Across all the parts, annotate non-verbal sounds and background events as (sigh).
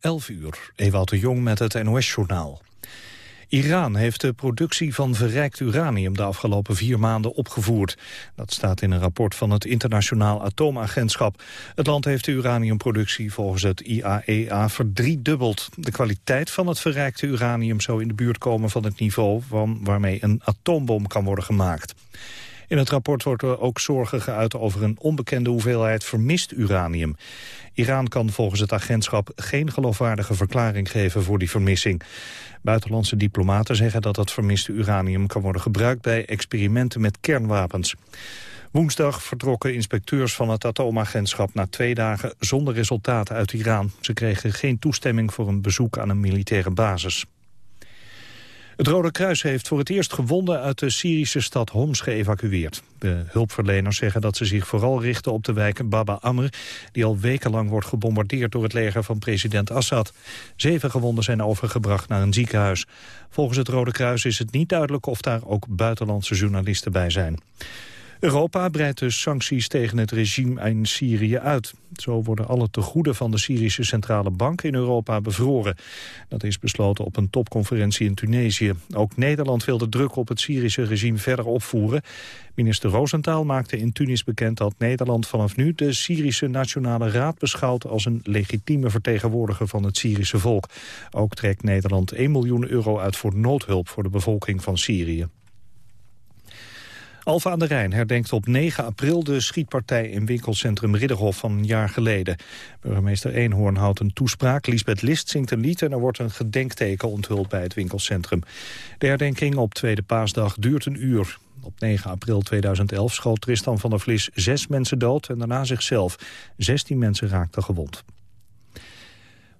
11 uur, Ewout de Jong met het NOS-journaal. Iran heeft de productie van verrijkt uranium de afgelopen vier maanden opgevoerd. Dat staat in een rapport van het Internationaal Atoomagentschap. Het land heeft de uraniumproductie volgens het IAEA e verdriedubbeld. De kwaliteit van het verrijkte uranium zou in de buurt komen van het niveau van waarmee een atoombom kan worden gemaakt. In het rapport wordt er ook zorgen geuit over een onbekende hoeveelheid vermist uranium. Iran kan volgens het agentschap geen geloofwaardige verklaring geven voor die vermissing. Buitenlandse diplomaten zeggen dat het vermiste uranium kan worden gebruikt bij experimenten met kernwapens. Woensdag vertrokken inspecteurs van het atoomagentschap na twee dagen zonder resultaten uit Iran. Ze kregen geen toestemming voor een bezoek aan een militaire basis. Het Rode Kruis heeft voor het eerst gewonden uit de Syrische stad Homs geëvacueerd. De hulpverleners zeggen dat ze zich vooral richten op de wijk Baba Amr... die al wekenlang wordt gebombardeerd door het leger van president Assad. Zeven gewonden zijn overgebracht naar een ziekenhuis. Volgens het Rode Kruis is het niet duidelijk of daar ook buitenlandse journalisten bij zijn. Europa breidt de sancties tegen het regime in Syrië uit. Zo worden alle tegoeden van de Syrische Centrale Bank in Europa bevroren. Dat is besloten op een topconferentie in Tunesië. Ook Nederland wil de druk op het Syrische regime verder opvoeren. Minister Roosentaal maakte in Tunis bekend dat Nederland vanaf nu de Syrische Nationale Raad beschouwt als een legitieme vertegenwoordiger van het Syrische volk. Ook trekt Nederland 1 miljoen euro uit voor noodhulp voor de bevolking van Syrië. Alfa aan de Rijn herdenkt op 9 april de schietpartij in winkelcentrum Ridderhof van een jaar geleden. Burgemeester Eenhoorn houdt een toespraak, Lisbeth List zingt een lied en er wordt een gedenkteken onthuld bij het winkelcentrum. De herdenking op Tweede Paasdag duurt een uur. Op 9 april 2011 schoot Tristan van der Vlis zes mensen dood en daarna zichzelf. 16 mensen raakten gewond.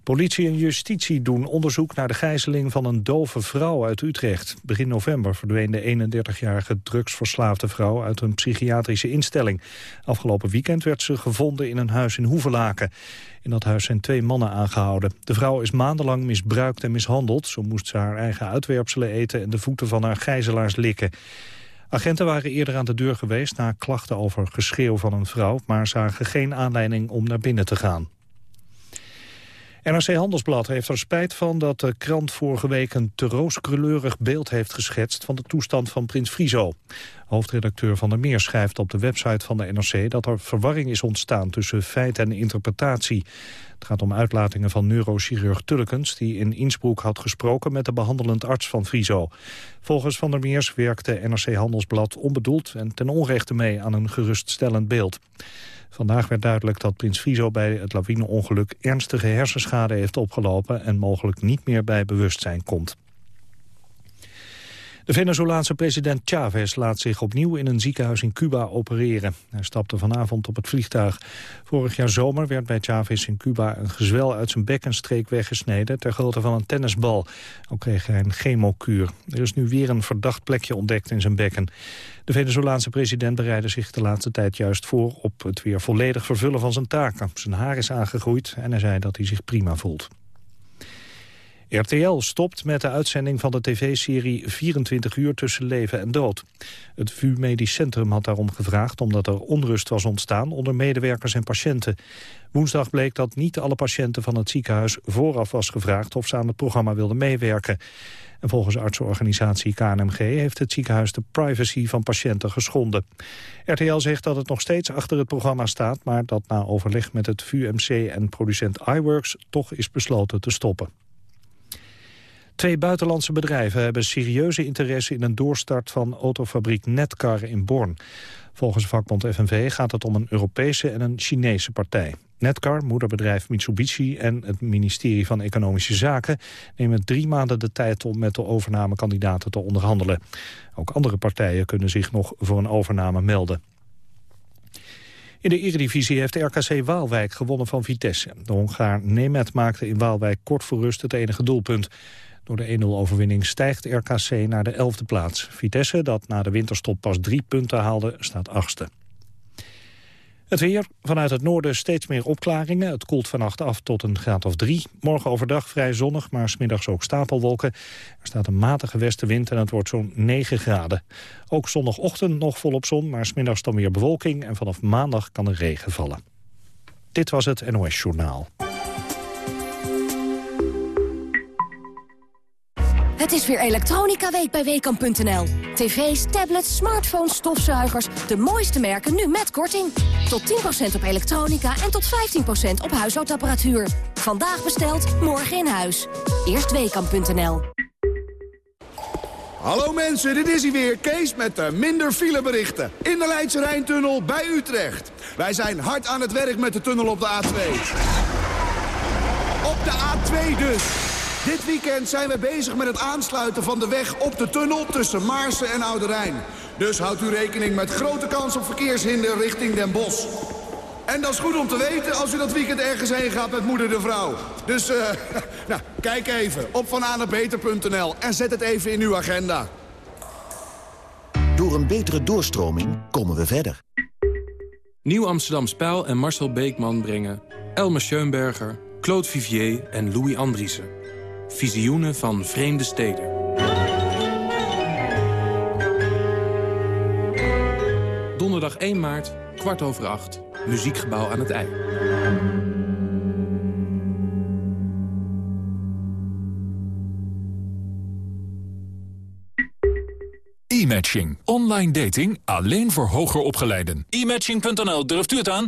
Politie en justitie doen onderzoek naar de gijzeling van een dove vrouw uit Utrecht. Begin november verdween de 31-jarige drugsverslaafde vrouw uit een psychiatrische instelling. Afgelopen weekend werd ze gevonden in een huis in Hoevelaken. In dat huis zijn twee mannen aangehouden. De vrouw is maandenlang misbruikt en mishandeld. Zo moest ze haar eigen uitwerpselen eten en de voeten van haar gijzelaars likken. Agenten waren eerder aan de deur geweest na klachten over geschreeuw van een vrouw... maar zagen geen aanleiding om naar binnen te gaan. NRC Handelsblad heeft er spijt van dat de krant vorige week een te rooskleurig beeld heeft geschetst van de toestand van prins Friso. Hoofdredacteur Van der Meer schrijft op de website van de NRC dat er verwarring is ontstaan tussen feit en interpretatie. Het gaat om uitlatingen van neurochirurg Tullekens die in Innsbruck had gesproken met de behandelend arts van Friso. Volgens Van der Meers werkte NRC Handelsblad onbedoeld en ten onrechte mee aan een geruststellend beeld. Vandaag werd duidelijk dat prins Friso bij het lawineongeluk ernstige hersenschade heeft opgelopen en mogelijk niet meer bij bewustzijn komt. De Venezolaanse president Chavez laat zich opnieuw in een ziekenhuis in Cuba opereren. Hij stapte vanavond op het vliegtuig. Vorig jaar zomer werd bij Chavez in Cuba een gezwel uit zijn bekkenstreek weggesneden ter grootte van een tennisbal. Ook kreeg hij een chemokuur. Er is nu weer een verdacht plekje ontdekt in zijn bekken. De Venezolaanse president bereidde zich de laatste tijd juist voor op het weer volledig vervullen van zijn taken. Zijn haar is aangegroeid en hij zei dat hij zich prima voelt. RTL stopt met de uitzending van de tv-serie 24 uur tussen leven en dood. Het VU Medisch Centrum had daarom gevraagd omdat er onrust was ontstaan onder medewerkers en patiënten. Woensdag bleek dat niet alle patiënten van het ziekenhuis vooraf was gevraagd of ze aan het programma wilden meewerken. En volgens artsenorganisatie KNMG heeft het ziekenhuis de privacy van patiënten geschonden. RTL zegt dat het nog steeds achter het programma staat, maar dat na overleg met het VUMC en producent iWorks toch is besloten te stoppen. Twee buitenlandse bedrijven hebben serieuze interesse in een doorstart van autofabriek Netcar in Born. Volgens vakbond FNV gaat het om een Europese en een Chinese partij. Netcar, moederbedrijf Mitsubishi en het ministerie van Economische Zaken nemen drie maanden de tijd om met de overnamekandidaten te onderhandelen. Ook andere partijen kunnen zich nog voor een overname melden. In de Eredivisie heeft RKC Waalwijk gewonnen van Vitesse. De Hongaar Nemet maakte in Waalwijk kort voor rust het enige doelpunt. Door de 1-0-overwinning stijgt RKC naar de 11e plaats. Vitesse, dat na de winterstop pas drie punten haalde, staat achtste. Het weer, vanuit het noorden steeds meer opklaringen. Het koelt vannacht af tot een graad of drie. Morgen overdag vrij zonnig, maar smiddags ook stapelwolken. Er staat een matige westenwind en het wordt zo'n 9 graden. Ook zondagochtend nog volop zon, maar smiddags dan weer bewolking... en vanaf maandag kan er regen vallen. Dit was het NOS Journaal. Het is weer Elektronica Week bij Weekamp.nl. TV's, tablets, smartphones, stofzuigers. De mooiste merken nu met korting. Tot 10% op elektronica en tot 15% op huishoudapparatuur. Vandaag besteld, morgen in huis. Eerst Weekamp.nl. Hallo mensen, dit is hij weer, Kees met de minder fileberichten. In de Leidse Rijntunnel bij Utrecht. Wij zijn hard aan het werk met de tunnel op de A2. Op de A2 dus. Dit weekend zijn we bezig met het aansluiten van de weg op de tunnel tussen Maarsen en Oude Rijn. Dus houdt u rekening met grote kans op verkeershinder richting Den Bosch. En dat is goed om te weten als u dat weekend ergens heen gaat met moeder de vrouw. Dus, eh, (laughs) nou, kijk even op vananabeter.nl en zet het even in uw agenda. Door een betere doorstroming komen we verder. Nieuw Amsterdam Spijl en Marcel Beekman brengen... Elmer Schoenberger, Claude Vivier en Louis Andriessen. Visioenen van vreemde steden. Donderdag 1 maart, kwart over acht, Muziekgebouw aan het IJ. E-matching. Online dating alleen voor hoger opgeleiden. E-matching.nl, durft u het aan?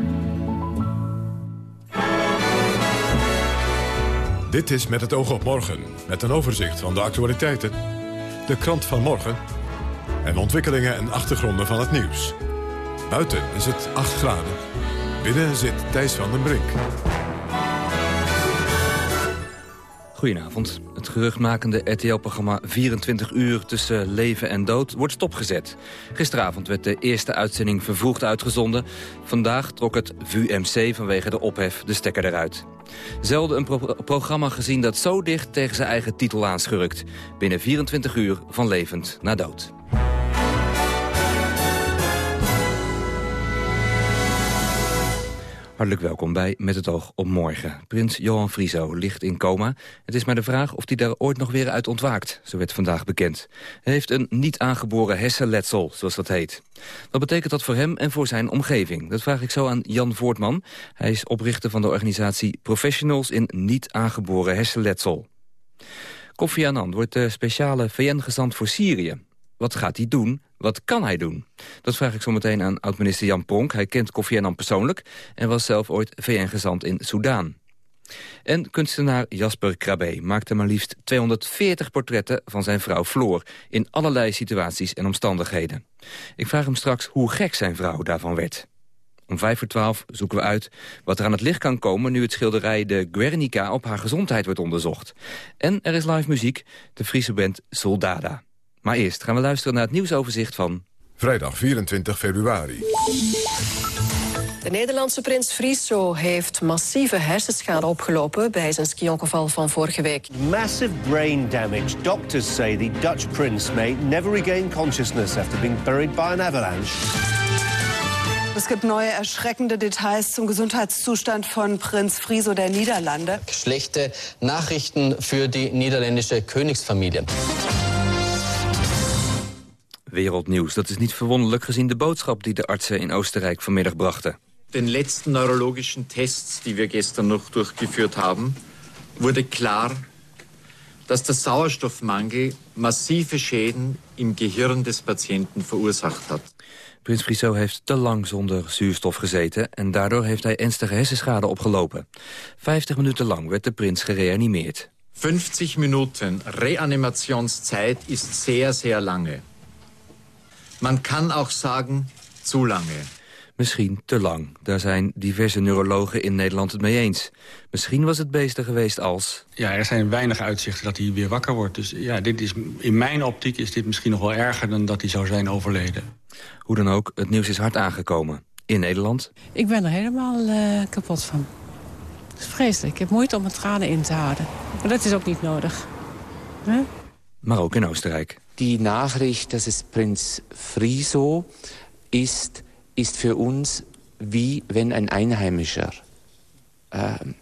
Dit is Met het oog op morgen, met een overzicht van de actualiteiten. De krant van morgen en ontwikkelingen en achtergronden van het nieuws. Buiten is het 8 graden. Binnen zit Thijs van den Brink. Goedenavond. Het geruchtmakende RTL-programma 24 uur tussen leven en dood wordt stopgezet. Gisteravond werd de eerste uitzending vervroegd uitgezonden. Vandaag trok het VUMC vanwege de ophef de stekker eruit. Zelden een pro programma gezien dat zo dicht tegen zijn eigen titel aanschurkt. Binnen 24 uur van levend naar dood. Hartelijk welkom bij Met het oog op morgen. Prins Johan Frieso ligt in coma. Het is maar de vraag of hij daar ooit nog weer uit ontwaakt. Zo werd vandaag bekend. Hij heeft een niet aangeboren hersenletsel, zoals dat heet. Wat betekent dat voor hem en voor zijn omgeving? Dat vraag ik zo aan Jan Voortman. Hij is oprichter van de organisatie Professionals in niet aangeboren hersenletsel. Kofi Annan wordt de speciale VN-gezant voor Syrië. Wat gaat hij doen? Wat kan hij doen? Dat vraag ik zo meteen aan oud-minister Jan Pronk. Hij kent Kofi Annan persoonlijk en was zelf ooit VN-gezant in Soudaan. En kunstenaar Jasper Krabbe maakte maar liefst 240 portretten van zijn vrouw Floor... in allerlei situaties en omstandigheden. Ik vraag hem straks hoe gek zijn vrouw daarvan werd. Om vijf voor twaalf zoeken we uit wat er aan het licht kan komen... nu het schilderij de Guernica op haar gezondheid wordt onderzocht. En er is live muziek, de Friese band Soldada. Maar eerst gaan we luisteren naar het nieuwsoverzicht van... Vrijdag 24 februari. De Nederlandse prins Friso heeft massieve hersenschade opgelopen bij zijn skiongeval van vorige week. Massive brain damage. Doctors say the Dutch prince may never regain consciousness after being buried by an avalanche. Es gibt neue erschreckende Details zum Gesundheitszustand von Prinz Friso der Niederlande. Schlechte Nachrichten für die niederländische Königsfamilie. Wereldnieuws. Dat is niet verwonderlijk gezien de boodschap die de artsen in Oostenrijk vanmiddag brachten. Den letzten neurologischen Tests, die wir gestern noch durchgeführt haben, wurde klar, dass der Sauerstoffmangel massive Schäden im Gehirn des Patienten verursacht hat. Prins Friso heeft te lang zonder zuurstof gezeten... en daardoor heeft hij ernstige hersenschade opgelopen. 50 minuten lang werd de prins gereanimeerd. 50 Minuten Reanimationszeit ist sehr, sehr lange. Man kann auch sagen, zu lange. Misschien te lang. Daar zijn diverse neurologen in Nederland het mee eens. Misschien was het beter geweest als... Ja, er zijn weinig uitzichten dat hij weer wakker wordt. Dus ja, dit is, in mijn optiek is dit misschien nog wel erger dan dat hij zou zijn overleden. Hoe dan ook, het nieuws is hard aangekomen. In Nederland? Ik ben er helemaal uh, kapot van. Het is vreselijk. Ik heb moeite om mijn tranen in te houden. Maar dat is ook niet nodig. Huh? Maar ook in Oostenrijk. Die Nachricht, dass es Prinz Friso ist ist für uns wie wenn ein Einheimischer ähm,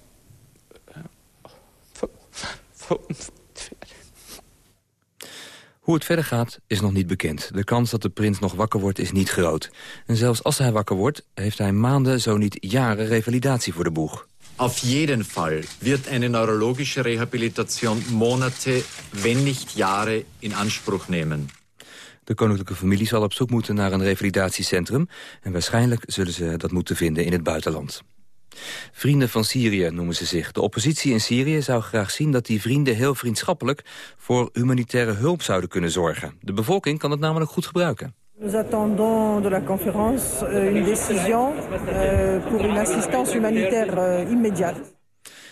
Hoe het verder gaat is nog niet bekend. De kans dat de prins nog wakker wordt is niet groot. En zelfs als hij wakker wordt, heeft hij maanden, zo niet jaren revalidatie voor de boeg. Auf jeden Fall wird eine neurologische Rehabilitation Monate, wenn nicht Jahre in Anspruch nehmen. De koninklijke familie zal op zoek moeten naar een revalidatiecentrum... en waarschijnlijk zullen ze dat moeten vinden in het buitenland. Vrienden van Syrië noemen ze zich. De oppositie in Syrië zou graag zien dat die vrienden heel vriendschappelijk... voor humanitaire hulp zouden kunnen zorgen. De bevolking kan het namelijk goed gebruiken. Nous attendons de la conférence euh, une décision euh, pour une assistance humanitaire euh, immédiate.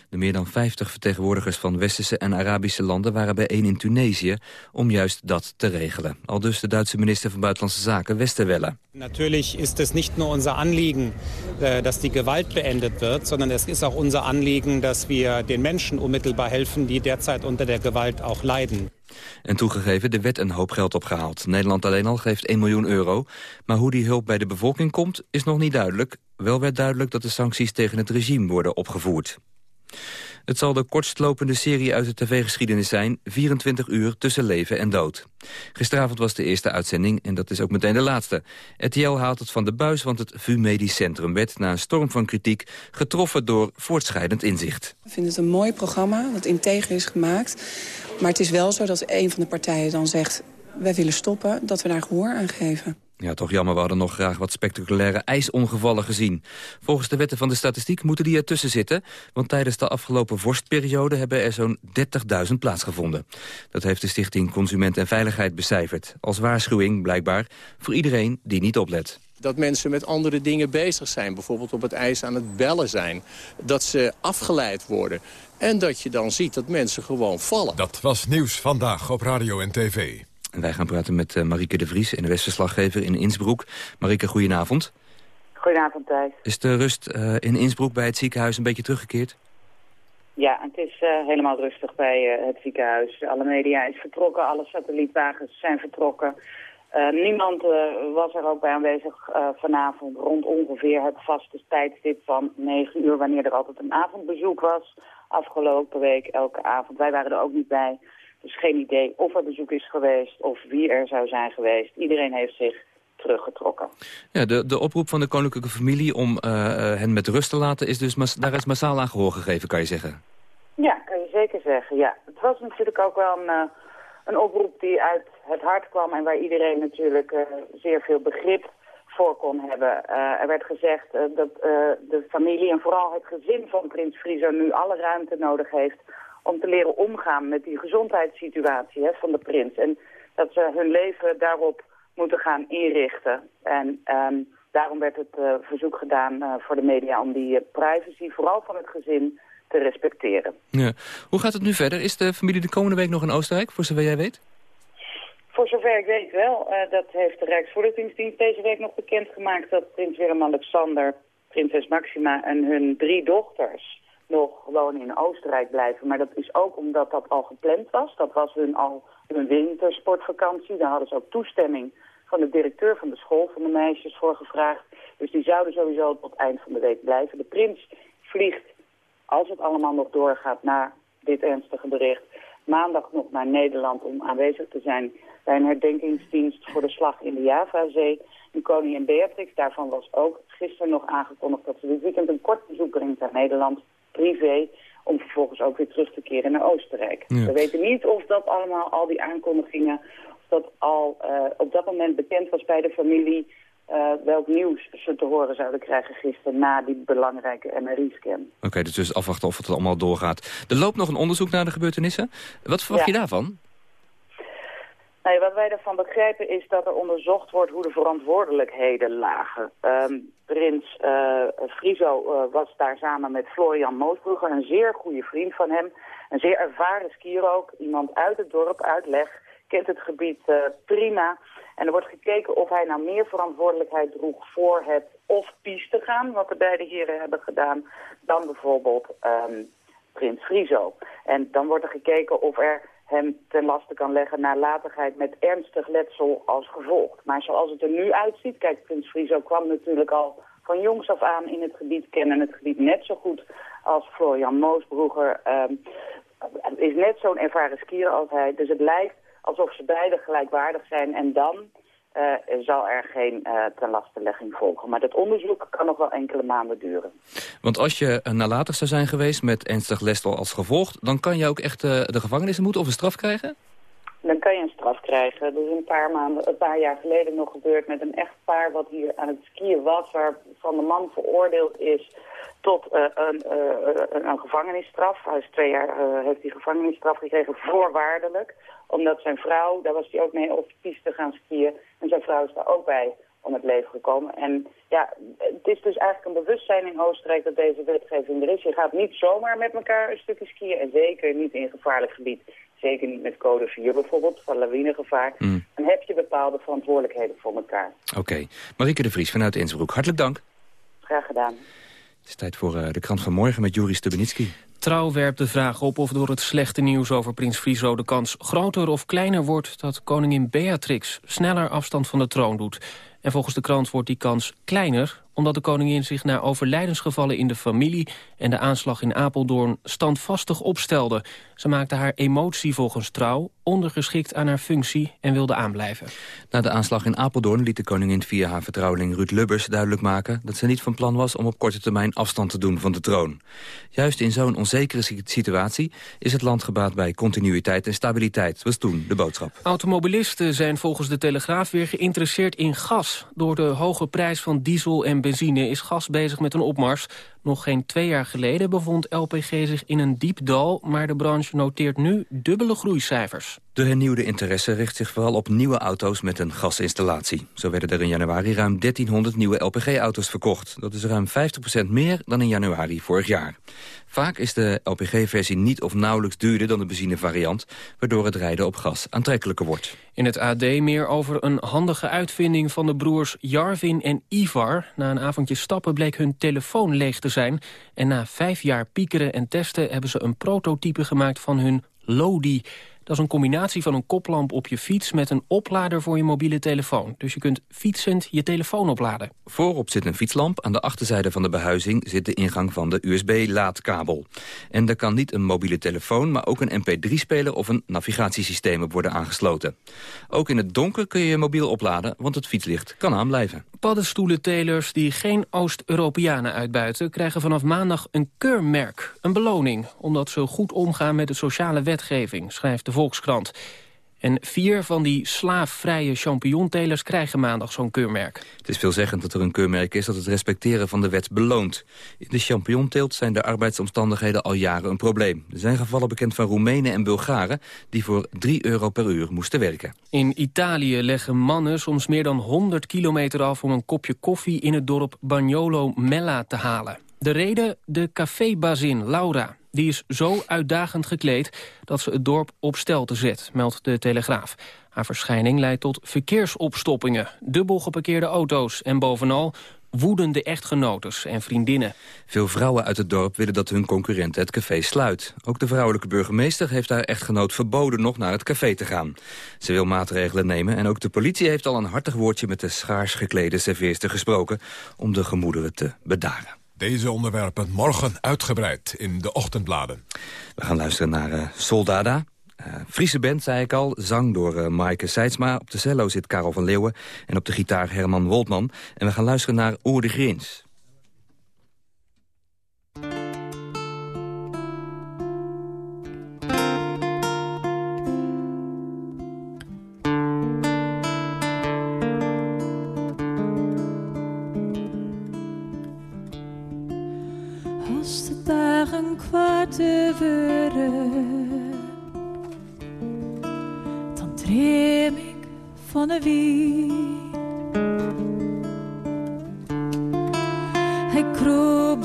De meer dan 50 vertegenwoordigers van westerse en Arabische landen waren bijeen in Tunesië om juist dat te regelen. Al dus de Duitse minister van Buitenlandse Zaken Westerwelle. Natürlich ist es nicht nur unser Anliegen, äh, dass die Gewalt beendet wird, sondern es ist auch unser Anliegen, dass wir den Menschen unmittelbar helfen, die derzeit unter der Gewalt auch leiden. En toegegeven, de wet een hoop geld opgehaald. Nederland alleen al geeft 1 miljoen euro. Maar hoe die hulp bij de bevolking komt, is nog niet duidelijk. Wel werd duidelijk dat de sancties tegen het regime worden opgevoerd. Het zal de kortstlopende serie uit de tv-geschiedenis zijn... 24 uur tussen leven en dood. Gisteravond was de eerste uitzending en dat is ook meteen de laatste. RTL haalt het van de buis, want het VU Medisch Centrum werd... na een storm van kritiek getroffen door voortschrijdend inzicht. Ik vind het een mooi programma dat integer is gemaakt. Maar het is wel zo dat een van de partijen dan zegt... wij willen stoppen, dat we daar gehoor aan geven. Ja, toch jammer, we hadden nog graag wat spectaculaire ijsongevallen gezien. Volgens de wetten van de statistiek moeten die ertussen zitten... want tijdens de afgelopen vorstperiode hebben er zo'n 30.000 plaatsgevonden. Dat heeft de Stichting Consument en Veiligheid becijferd. Als waarschuwing, blijkbaar, voor iedereen die niet oplet dat mensen met andere dingen bezig zijn. Bijvoorbeeld op het ijs aan het bellen zijn. Dat ze afgeleid worden. En dat je dan ziet dat mensen gewoon vallen. Dat was Nieuws Vandaag op Radio en TV. En wij gaan praten met uh, Marieke de Vries, NWS-verslaggever in Innsbruck. Marieke, goedenavond. Goedenavond, Thijs. Is de rust uh, in Innsbruck bij het ziekenhuis een beetje teruggekeerd? Ja, het is uh, helemaal rustig bij het ziekenhuis. Alle media is vertrokken, alle satellietwagens zijn vertrokken. niemand was er ook bij aanwezig vanavond rond ongeveer het vaste tijdstip van 9 uur... wanneer er altijd een avondbezoek was. Afgelopen week elke avond. Wij waren er ook niet bij. Dus geen idee of er bezoek is geweest of wie er zou zijn geweest. Iedereen heeft zich teruggetrokken. Ja, de, de oproep van de koninklijke familie om uh, hen met rust te laten... is dus daar is massaal aan gehoor gegeven, kan je zeggen? Ja, kan je zeker zeggen, ja. Het was natuurlijk ook wel een, uh, een oproep die uit het hart kwam... en waar iedereen natuurlijk uh, zeer veel begrip voor kon hebben. er werd gezegd dat de familie en vooral het gezin van prins Friso... nu alle ruimte nodig heeft om te leren omgaan met die gezondheidssituatie hè, van de prins. En dat ze hun leven daarop moeten gaan inrichten. En um, daarom werd het uh, verzoek gedaan uh, voor de media om die uh, privacy, vooral van het gezin, te respecteren. Ja. Hoe gaat het nu verder? Is de familie de komende week nog in Oostenrijk, voor zover jij weet? Voor zover ik weet wel. dat heeft de Rijksvoorlichtingsdienst deze week nog bekendgemaakt... dat prins Willem-Alexander, prinses Maxima en hun drie dochters nog gewoon in Oostenrijk blijven. Maar dat is ook omdat dat al gepland was. Dat was hun al hun wintersportvakantie. Daar hadden ze ook toestemming van de directeur van de school van de meisjes voor gevraagd. Dus die zouden sowieso tot eind van de week blijven. De prins vliegt, als het allemaal nog doorgaat na dit ernstige bericht... maandag nog naar Nederland om aanwezig te zijn bij een herdenkingsdienst voor de slag in de Javazee. En koningin Beatrix, daarvan was ook gisteren nog aangekondigd dat ze dit weekend een kort bezoek brengt naar Nederland privé om vervolgens ook weer terug te keren naar Oostenrijk. We weten niet of dat allemaal, al die aankondigingen, of dat al uh, op dat moment bekend was bij de familie, eh, welk nieuws ze te horen zouden krijgen gisteren na die belangrijke MRI-scan. Oké, dus, dus afwachten of het allemaal doorgaat. Er loopt nog een onderzoek naar de gebeurtenissen. Wat verwacht je daarvan? Wat wij daarvan begrijpen is dat er onderzocht wordt hoe de verantwoordelijkheden lagen. Um, Prins uh, Friso uh, was daar samen met Florian Moosbrugger, een zeer goede vriend van hem. Een zeer ervaren skier ook, iemand uit het dorp, uit Leg, kent het gebied uh, prima. En er wordt gekeken of hij nou meer verantwoordelijkheid droeg voor het of piste gaan, wat de beide heren hebben gedaan, dan bijvoorbeeld um, Prins Friso. En dan wordt er gekeken of er hem ten laste kan leggen nalatigheid met ernstig letsel als gevolg. Maar zoals het er nu uitziet, kijk, Prins Friso kwam natuurlijk al van jongs af aan in het gebied, kennen het gebied net zo goed als Florian Moosbroeger. Um, is net zo'n ervaren skier als hij. Dus het lijkt alsof ze beide gelijkwaardig zijn en dan uh, zal er geen uh, tenlastelegging volgen. Maar dat onderzoek kan nog wel enkele maanden duren. Want als je nalatig zou zijn geweest met ernstig lestel als gevolg... dan kan je ook echt de gevangenis moeten of een straf krijgen? Dan kan je een straf krijgen. Dat is een paar, maanden, een paar jaar geleden nog gebeurd met een echtpaar... wat hier aan het skiën was, waarvan de man veroordeeld is tot uh, een, uh, een, gevangenisstraf. Hij is twee jaar uh, heeft hij gevangenisstraf gekregen, voorwaardelijk. Omdat zijn vrouw, daar was hij ook mee op de piste gaan skiën. En zijn vrouw is daar ook bij om het leven gekomen. En ja, het is dus eigenlijk een bewustzijn in Oostenrijk dat deze wetgeving er is. Je gaat niet zomaar met elkaar een stukje skiën en zeker niet in gevaarlijk gebied. Zeker niet met code 4 bijvoorbeeld, van lawinegevaar. Mm. Dan heb je bepaalde verantwoordelijkheden voor elkaar. Oké. Okay. Marieke de Vries vanuit Innsbruck, hartelijk dank. Graag gedaan. Het is tijd voor uh, de krant van morgen met Juri Stubenitski. Trouw werpt de vraag op of door het slechte nieuws over prins Friso de kans groter of kleiner wordt dat koningin Beatrix sneller afstand van de troon doet. En volgens de krant wordt die kans kleiner omdat de koningin zich na overlijdensgevallen in de familie... en de aanslag in Apeldoorn standvastig opstelde. Ze maakte haar emotie volgens trouw ondergeschikt aan haar functie en wilde aanblijven. Na de aanslag in Apeldoorn liet de koningin via haar vertrouweling Ruud Lubbers duidelijk maken... dat ze niet van plan was om op korte termijn afstand te doen van de troon. Juist in zo'n onzekere situatie is het land gebaat bij continuïteit en stabiliteit, was toen de boodschap. Automobilisten zijn volgens de Telegraaf weer geïnteresseerd in gas. Door de hoge prijs van diesel en benzine is gas bezig met een opmars. Nog geen twee jaar geleden bevond LPG zich in een diep dal... maar de branche noteert nu dubbele groeicijfers. De hernieuwde interesse richt zich vooral op nieuwe auto's met een gasinstallatie. Zo werden er in januari ruim 1300 nieuwe LPG-auto's verkocht. Dat is ruim 50% meer dan in januari vorig jaar. Vaak is de LPG-versie niet of nauwelijks duurder dan de benzinevariant... waardoor het rijden op gas aantrekkelijker wordt. In het AD meer over een handige uitvinding van de broers Jarvin en Ivar. Na een avondje stappen bleek hun telefoon leeg te zijn... en na vijf jaar piekeren en testen hebben ze een prototype gemaakt van hun Lodi... Dat is een combinatie van een koplamp op je fiets met een oplader voor je mobiele telefoon. Dus je kunt fietsend je telefoon opladen. Voorop zit een fietslamp. Aan de achterzijde van de behuizing zit de ingang van de USB-laadkabel. En er kan niet een mobiele telefoon, maar ook een mp3-speler of een navigatiesysteem op worden aangesloten. Ook in het donker kun je je mobiel opladen, want het fietslicht kan aanblijven. Paddenstoelentelers die geen Oost-Europeanen uitbuiten... krijgen vanaf maandag een keurmerk, een beloning... omdat ze goed omgaan met de sociale wetgeving, schrijft de Volkskrant. En vier van die slaafvrije champignontelers krijgen maandag zo'n keurmerk. Het is veelzeggend dat er een keurmerk is dat het respecteren van de wet beloont. In de champignonteelt zijn de arbeidsomstandigheden al jaren een probleem. Er zijn gevallen bekend van Roemenen en Bulgaren die voor 3 euro per uur moesten werken. In Italië leggen mannen soms meer dan 100 kilometer af om een kopje koffie in het dorp Bagnolo Mella te halen. De reden? De cafébazin Laura. Die is zo uitdagend gekleed dat ze het dorp op stelte zet, meldt de Telegraaf. Haar verschijning leidt tot verkeersopstoppingen, dubbel geparkeerde auto's... en bovenal woedende echtgenotes en vriendinnen. Veel vrouwen uit het dorp willen dat hun concurrent het café sluit. Ook de vrouwelijke burgemeester heeft haar echtgenoot verboden nog naar het café te gaan. Ze wil maatregelen nemen en ook de politie heeft al een hartig woordje met de schaars geklede serveerster gesproken om de gemoederen te bedaren. Deze onderwerpen morgen uitgebreid in de ochtendbladen. We gaan luisteren naar uh, Soldada. Uh, Friese band, zei ik al, zang door uh, Maaike Seidsma. Op de cello zit Karel van Leeuwen en op de gitaar Herman Woltman. En we gaan luisteren naar Oer de Grins. Worden, dan dream ik van een wiek. Hij kroop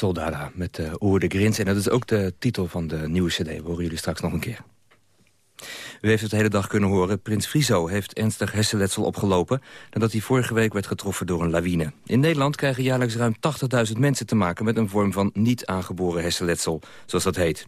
Soldada met uh, Oer de Grins. En dat is ook de titel van de nieuwe cd. We horen jullie straks nog een keer. U heeft het de hele dag kunnen horen. Prins Friso heeft ernstig hersenletsel opgelopen... nadat hij vorige week werd getroffen door een lawine. In Nederland krijgen jaarlijks ruim 80.000 mensen te maken... met een vorm van niet aangeboren hersenletsel, zoals dat heet.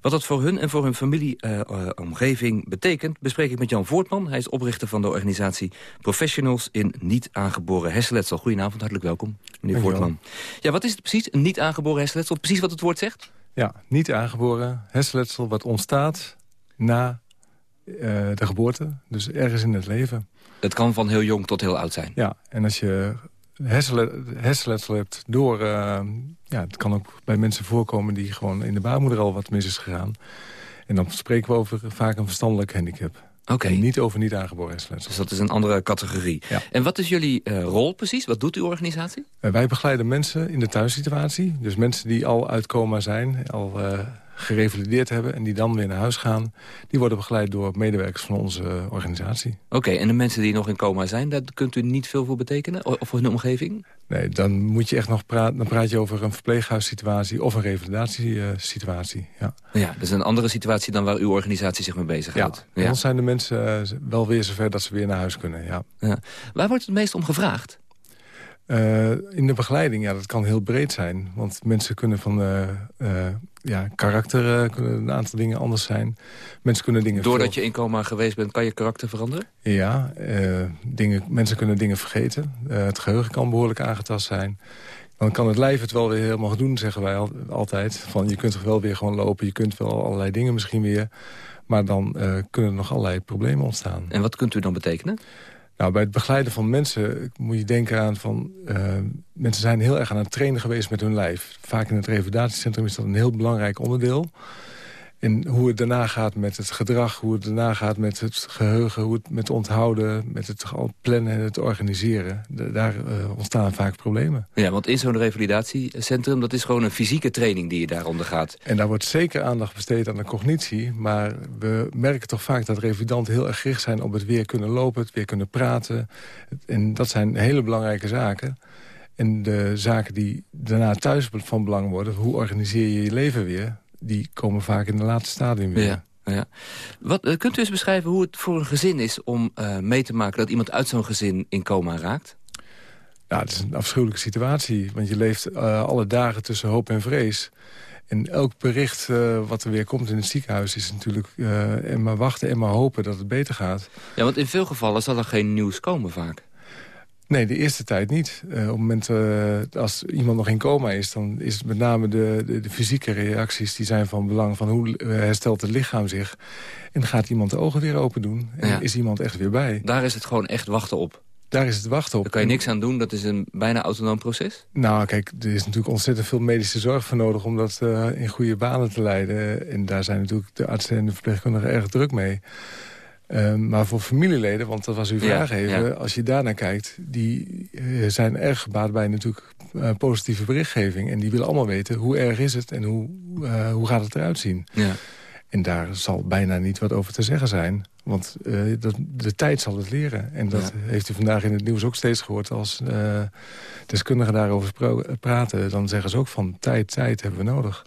Wat dat voor hun en voor hun familieomgeving uh, betekent... bespreek ik met Jan Voortman. Hij is oprichter van de organisatie Professionals in niet aangeboren hersenletsel. Goedenavond, hartelijk welkom, meneer Voortman. Ja, wat is het precies, een niet aangeboren hersenletsel? Precies wat het woord zegt? Ja, niet aangeboren hersenletsel wat ontstaat na uh, de geboorte. Dus ergens in het leven. Het kan van heel jong tot heel oud zijn? Ja, en als je hersenletsel hebt door... Uh, ja, het kan ook bij mensen voorkomen die gewoon in de baarmoeder al wat mis is gegaan. En dan spreken we over vaak een verstandelijk handicap. Oké. Okay. Niet over niet aangeboren hersenletsel. Dus dat is een andere categorie. Ja. En wat is jullie uh, rol precies? Wat doet uw organisatie? Uh, wij begeleiden mensen in de thuissituatie. Dus mensen die al uit coma zijn, al gerevalideerd hebben... en die dan weer naar huis gaan... die worden begeleid door medewerkers van onze organisatie. Oké, en de mensen die nog in coma zijn... daar kunt u niet veel voor betekenen? Of in de omgeving? Nee, dan moet je echt nog praten. Dan praat je over een verpleeghuissituatie of een revalidatiesituatie. ja. ja, dat is een andere situatie dan waar uw organisatie zich mee bezighoudt. Ja, dan zijn de mensen wel weer zover dat ze weer naar huis kunnen. Ja. ja. Waar wordt het meest om gevraagd? Uh, in de begeleiding, ja, dat kan heel breed zijn. Want mensen kunnen van uh, uh, ja, karakter kunnen een aantal dingen anders zijn. Mensen kunnen dingen... Doordat je in coma geweest bent, kan je karakter veranderen? Ja, dingen, mensen kunnen dingen vergeten. het geheugen kan behoorlijk aangetast zijn. Dan kan het lijf het wel weer helemaal doen, zeggen wij al, altijd. Van, je kunt toch wel weer gewoon lopen, je kunt wel allerlei dingen misschien weer. Maar dan kunnen er nog allerlei problemen ontstaan. En wat kunt u dan betekenen? Nou, bij het begeleiden van mensen moet je denken aan van... Uh, mensen zijn heel erg aan het trainen geweest met hun lijf. Vaak in het revalidatiecentrum is dat een heel belangrijk onderdeel. En hoe het daarna gaat met het gedrag, hoe het daarna gaat met het geheugen... hoe het met onthouden, met het plannen en het organiseren. daar uh, ontstaan vaak problemen. Ja, want in zo'n revalidatiecentrum, dat is gewoon een fysieke training die je daar ondergaat. En daar wordt zeker aandacht besteed aan de cognitie. Maar we merken toch vaak dat revalidanten heel erg gericht zijn... op het weer kunnen lopen, het weer kunnen praten. En dat zijn hele belangrijke zaken. En de zaken die daarna thuis van belang worden... hoe organiseer je je leven weer die komen vaak in de laatste stadium weer. Ja. Ja. Wat, uh, kunt u eens beschrijven hoe het voor een gezin is om uh, mee te maken... dat iemand uit zo'n gezin in coma raakt? Ja, het is een afschuwelijke situatie. Want je leeft uh, alle dagen tussen hoop en vrees. En elk bericht wat er weer komt in het ziekenhuis... is natuurlijk en maar wachten en maar hopen dat het beter gaat. Ja, want in veel gevallen zal er geen nieuws komen vaak. Nee, de eerste tijd niet. Uh, op het moment uh, als iemand nog in coma is... dan is het met name de, de, de, fysieke reacties die zijn van belang... van hoe eh, herstelt het lichaam zich. En gaat iemand de ogen weer open doen. En is iemand echt weer bij. Daar is het gewoon echt wachten op. Daar is het wachten op. Daar kan je niks aan doen, dat is een bijna autonoom proces? Nou, kijk, er is natuurlijk ontzettend veel medische zorg voor nodig... om dat uh, in goede banen te leiden. En daar zijn natuurlijk de artsen en de verpleegkundigen erg druk mee. Um, maar voor familieleden, want dat was uw vraag even... als je daarnaar kijkt, die uh, zijn erg gebaat bij natuurlijk uh, positieve berichtgeving. En die willen allemaal weten hoe erg is het en hoe, hoe gaat het eruit zien. Ja. En daar zal bijna niet wat over te zeggen zijn. Want dat, de tijd zal het leren. En dat heeft u vandaag in het nieuws ook steeds gehoord. Als deskundigen daarover praten, dan zeggen ze ook van tijd, tijd hebben we nodig.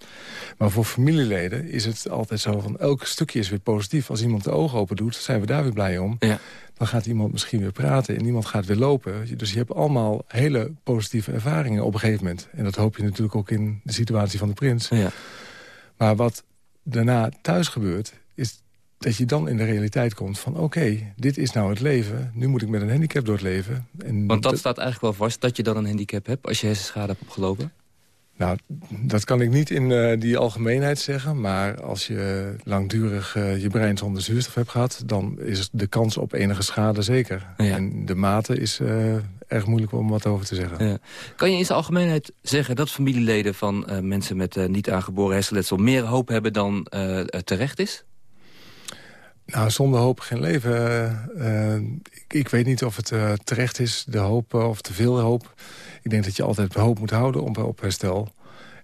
Maar voor familieleden is het altijd zo van elk stukje is weer positief. Als iemand de ogen open doet, zijn we daar weer blij om. Ja. Dan gaat iemand misschien weer praten en iemand gaat weer lopen. Dus je hebt allemaal hele positieve ervaringen op een gegeven moment. En dat hoop je natuurlijk ook in de situatie van de prins. Ja. Maar wat daarna thuis gebeurt, is dat je dan in de realiteit komt van... oké, dit is nou het leven, nu moet ik met een handicap door het leven. En Want dat, staat eigenlijk wel vast, dat je dan een handicap hebt... als je hersenschade hebt opgelopen? Nou, dat kan ik niet in uh, die algemeenheid zeggen. Maar als je langdurig uh, je brein zonder zuurstof hebt gehad... dan is de kans op enige schade zeker. Ja. En de mate is uh, erg moeilijk om wat over te zeggen. Ja. Kan je in zijn algemeenheid zeggen dat familieleden van mensen... met niet aangeboren hersenletsel meer hoop hebben dan terecht is? Nou, zonder hoop geen leven. Ik, ik, weet niet of het terecht is, de hoop, of te veel hoop ik denk dat je altijd hoop moet houden op, op herstel.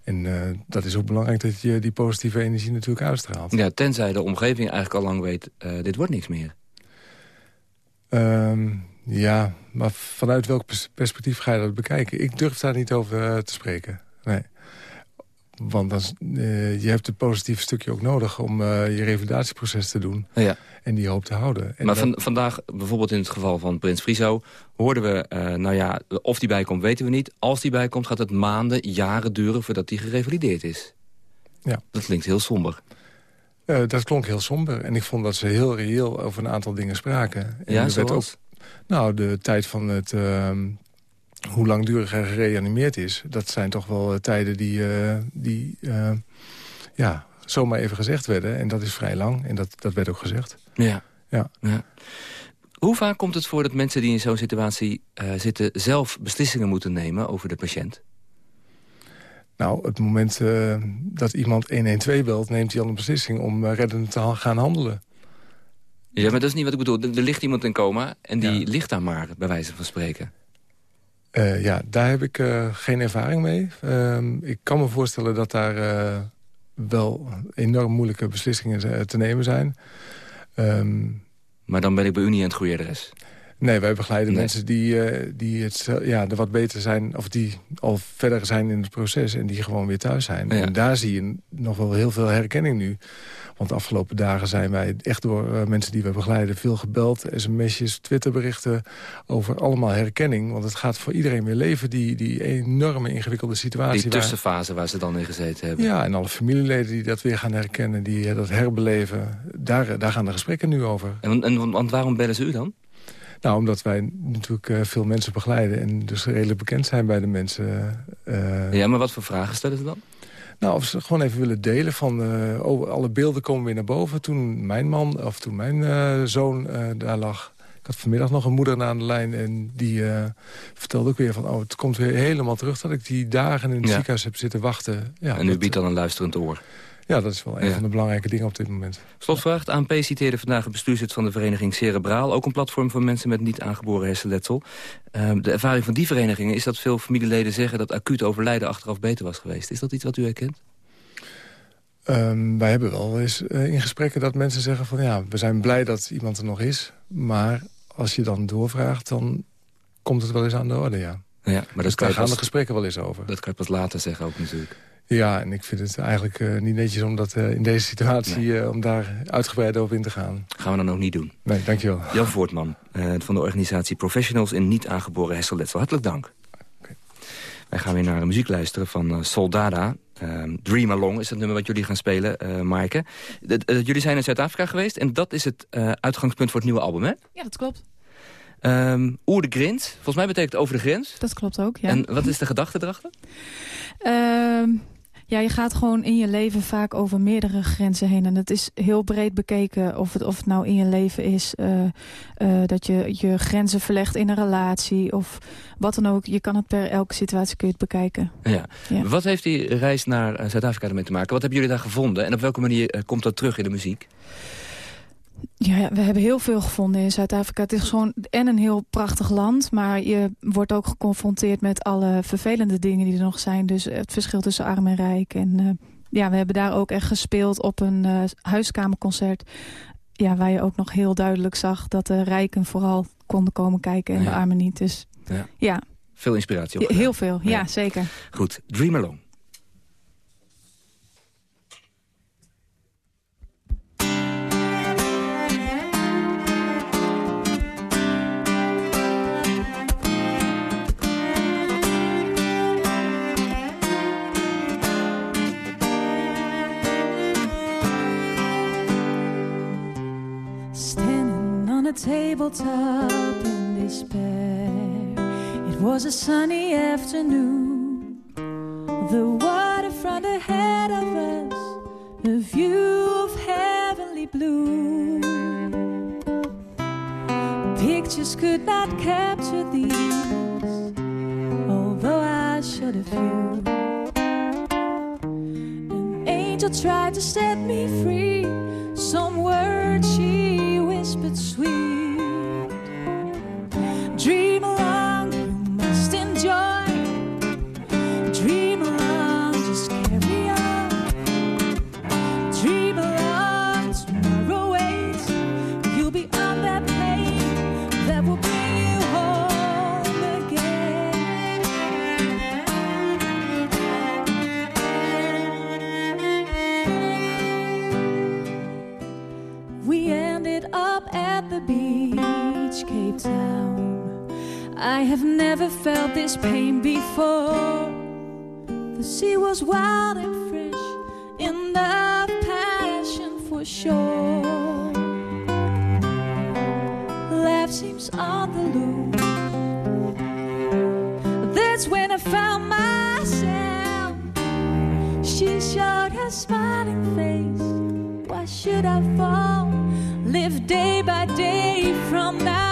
En dat is ook belangrijk dat je die positieve energie natuurlijk uitstraalt. Ja, tenzij de omgeving eigenlijk al lang weet, dit wordt niks meer. Um, ja, maar vanuit welk perspectief ga je dat bekijken? Ik durf daar niet over te spreken. Nee. Want dan, uh, je hebt het positieve stukje ook nodig om uh, je revalidatieproces te doen. Ja. En die hoop te houden. En maar van, vandaag, bijvoorbeeld in het geval van Prins Friso... hoorden we, uh, nou ja, of die bijkomt weten we niet. Als die bijkomt gaat het maanden, jaren duren voordat die gerevalideerd is. Ja. Dat klinkt heel somber. dat klonk heel somber. En ik vond dat ze heel reëel over een aantal dingen spraken. En ja, zoals? Ook, nou, de tijd van het ehm, hoe langdurig er gereanimeerd is... dat zijn toch wel eh, tijden die, uh, die uh, ja, zomaar even gezegd werden. En dat is vrij lang. En dat, dat werd ook gezegd. Ja. ja. ja. Hoe vaak komt het voor dat mensen die in zo'n situatie uh, zitten... zelf beslissingen moeten nemen over de patiënt? Nou, het moment uh, dat iemand 112 belt... neemt hij al een beslissing om uh, reddend te gaan handelen. Ja, maar dat is niet wat ik bedoel. Er ligt iemand in coma en die ja. ligt daar maar, bij wijze van spreken. Uh, ja, daar heb ik uh, geen ervaring mee. Uh, ik kan me voorstellen dat daar uh, wel enorm moeilijke beslissingen te nemen zijn. Ehm, maar dan ben ik bij u niet aan het goede adres. Nee, wij begeleiden mensen die, die het, ja, er wat beter zijn... of die al verder zijn in het proces en die gewoon weer thuis zijn. En daar zie je nog wel heel veel herkenning nu. Want de afgelopen dagen zijn wij echt door uh, mensen die we begeleiden... veel gebeld, sms'jes, twitterberichten over allemaal herkenning. Want het gaat voor iedereen weer leven, die, die enorme ingewikkelde situatie. Die tussenfase waar, ze dan in gezeten hebben. Ja, en alle familieleden die dat weer gaan herkennen, die uh, dat herbeleven. Daar, daar gaan de gesprekken nu over. En, en want waarom bellen ze u dan? Nou, omdat wij natuurlijk veel mensen begeleiden... en dus redelijk bekend zijn bij de mensen. Uh, ja, maar wat voor vragen stellen ze dan? Nou, of ze gewoon even willen delen van... Uh, oh, alle beelden komen weer naar boven. Toen mijn man, of toen mijn zoon daar lag... Ik had vanmiddag nog een moeder aan de lijn... en die vertelde ook weer van... oh, het komt weer helemaal terug... dat ik die dagen in het ziekenhuis heb zitten wachten. Ja, en u biedt dan een luisterend oor? Ja, dat is wel een van de belangrijke dingen op dit moment. Slotvraag. De ANP citeerde vandaag een bestuurslid van de vereniging Cerebraal. Ook een platform voor mensen met niet aangeboren hersenletsel. Uh, de ervaring van die verenigingen is dat veel familieleden zeggen... dat acuut overlijden achteraf beter was geweest. Is dat iets wat u herkent? Um, wij hebben wel eens uh, in gesprekken dat mensen zeggen van... ja, we zijn blij dat iemand er nog is. Maar als je dan doorvraagt, dan komt het wel eens aan de orde, ja. Ja, maar dus dat daar gaan de gesprekken wel eens over. Dat kan je pas later zeggen ook natuurlijk. Ja, en ik vind het eigenlijk uh, niet netjes om dat uh, in deze situatie... Nee. Uh, om daar uitgebreid over in te gaan. Gaan we dan ook niet doen. Nee, dankjewel. Jan Voortman van de organisatie Professionals in Niet Aangeboren Hersenletsel. Hartelijk dank. Okay. Wij gaan weer naar een muziek luisteren van Soldada. Ehm, Dream Along is het nummer wat jullie gaan spelen, uh, Maaike. jullie zijn in Zuid-Afrika geweest en dat is het uitgangspunt voor het nieuwe album, hè? Ja, dat klopt. Um, Oer de Grens, volgens mij betekent over de grens. Dat klopt ook, ja. En wat is de gedachte erachter? Uh, ja, je gaat gewoon in je leven vaak over meerdere grenzen heen. En dat is heel breed bekeken of het, of het nou in je leven is... Uh, uh, dat je je grenzen verlegt in een relatie of wat dan ook. Je kan het per elke situatie kun je het bekijken. Ja. ja. Wat heeft die reis naar Zuid-Afrika ermee te maken? Wat hebben jullie daar gevonden? En op welke manier komt dat terug in de muziek? Ja, we hebben heel veel gevonden in Zuid-Afrika. Het is gewoon en een heel prachtig land, maar je wordt ook geconfronteerd met alle vervelende dingen die er nog zijn. Dus het verschil tussen arm en rijk. En uh, ja, we hebben daar ook echt gespeeld op een uh, huiskamerconcert. Ja, waar je ook nog heel duidelijk zag dat de rijken vooral konden komen kijken en ja. de armen niet. Dus ja. ja. Veel inspiratie ook. Heel veel, ja, ja zeker. Goed, Dream A tabletop in despair. It was a sunny afternoon. The waterfront ahead of us, a view of heavenly blue. Pictures could not capture these, although I should have few. An angel tried to set me free. Some words she whispered sweet. Dream along, you must enjoy. At the beach, Cape Town. I have never felt this pain before. The sea was wild and fresh, in the passion for sure. Life seems on the loose. That's when I found myself. She showed her smiling face. Why should I fall? Live day by day from now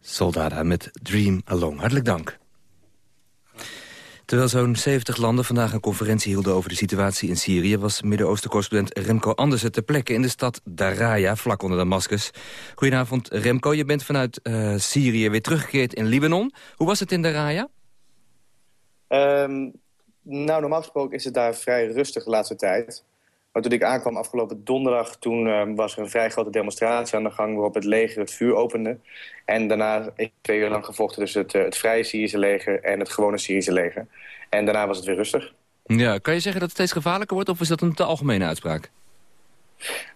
Soldada met Dream Alone. Hartelijk dank. Terwijl zo'n 70 landen vandaag een conferentie hielden over de situatie in Syrië... was Midden-Oosten-correspondent Remco Andersen ter plekke in de stad Daraya, vlak onder Damascus. Goedenavond Remco, je bent vanuit uh, Syrië weer teruggekeerd in Libanon. Hoe was het in Daraya? Um, nou, normaal gesproken is het daar vrij rustig de laatste tijd. Maar toen ik aankwam afgelopen donderdag... toen uh, was er een vrij grote demonstratie aan de gang... waarop het leger het vuur opende. En daarna is twee uur lang gevochten tussen het, uh, het vrije Syrische leger... en het gewone Syrische leger. En daarna was het weer rustig. Ja, kan je zeggen dat het steeds gevaarlijker wordt... of is dat een te algemene uitspraak?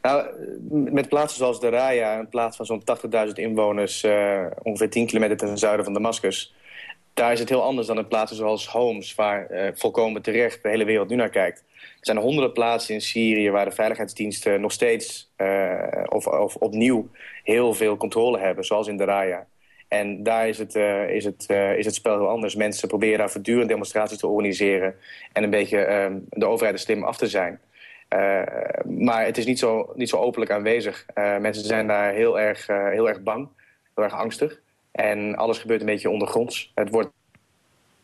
Nou, met plaatsen zoals de Raya... een plaats van zo'n 80.000 inwoners... Uh, ongeveer 10 kilometer ten zuiden van Damascus... daar is het heel anders dan in plaatsen zoals Homs... waar uh, volkomen terecht de hele wereld nu naar kijkt. Er zijn honderden plaatsen in Syrië waar de veiligheidsdiensten nog steeds uh, of, of, opnieuw heel veel controle hebben, zoals in de Raya. En daar is het, uh, is, het, uh, is het spel heel anders. Mensen proberen daar voortdurend demonstraties te organiseren en een beetje uh, de overheid er slim af te zijn. maar het is niet zo, niet zo openlijk aanwezig. mensen zijn daar heel erg, heel erg bang, heel erg angstig. En alles gebeurt een beetje ondergronds. Het wordt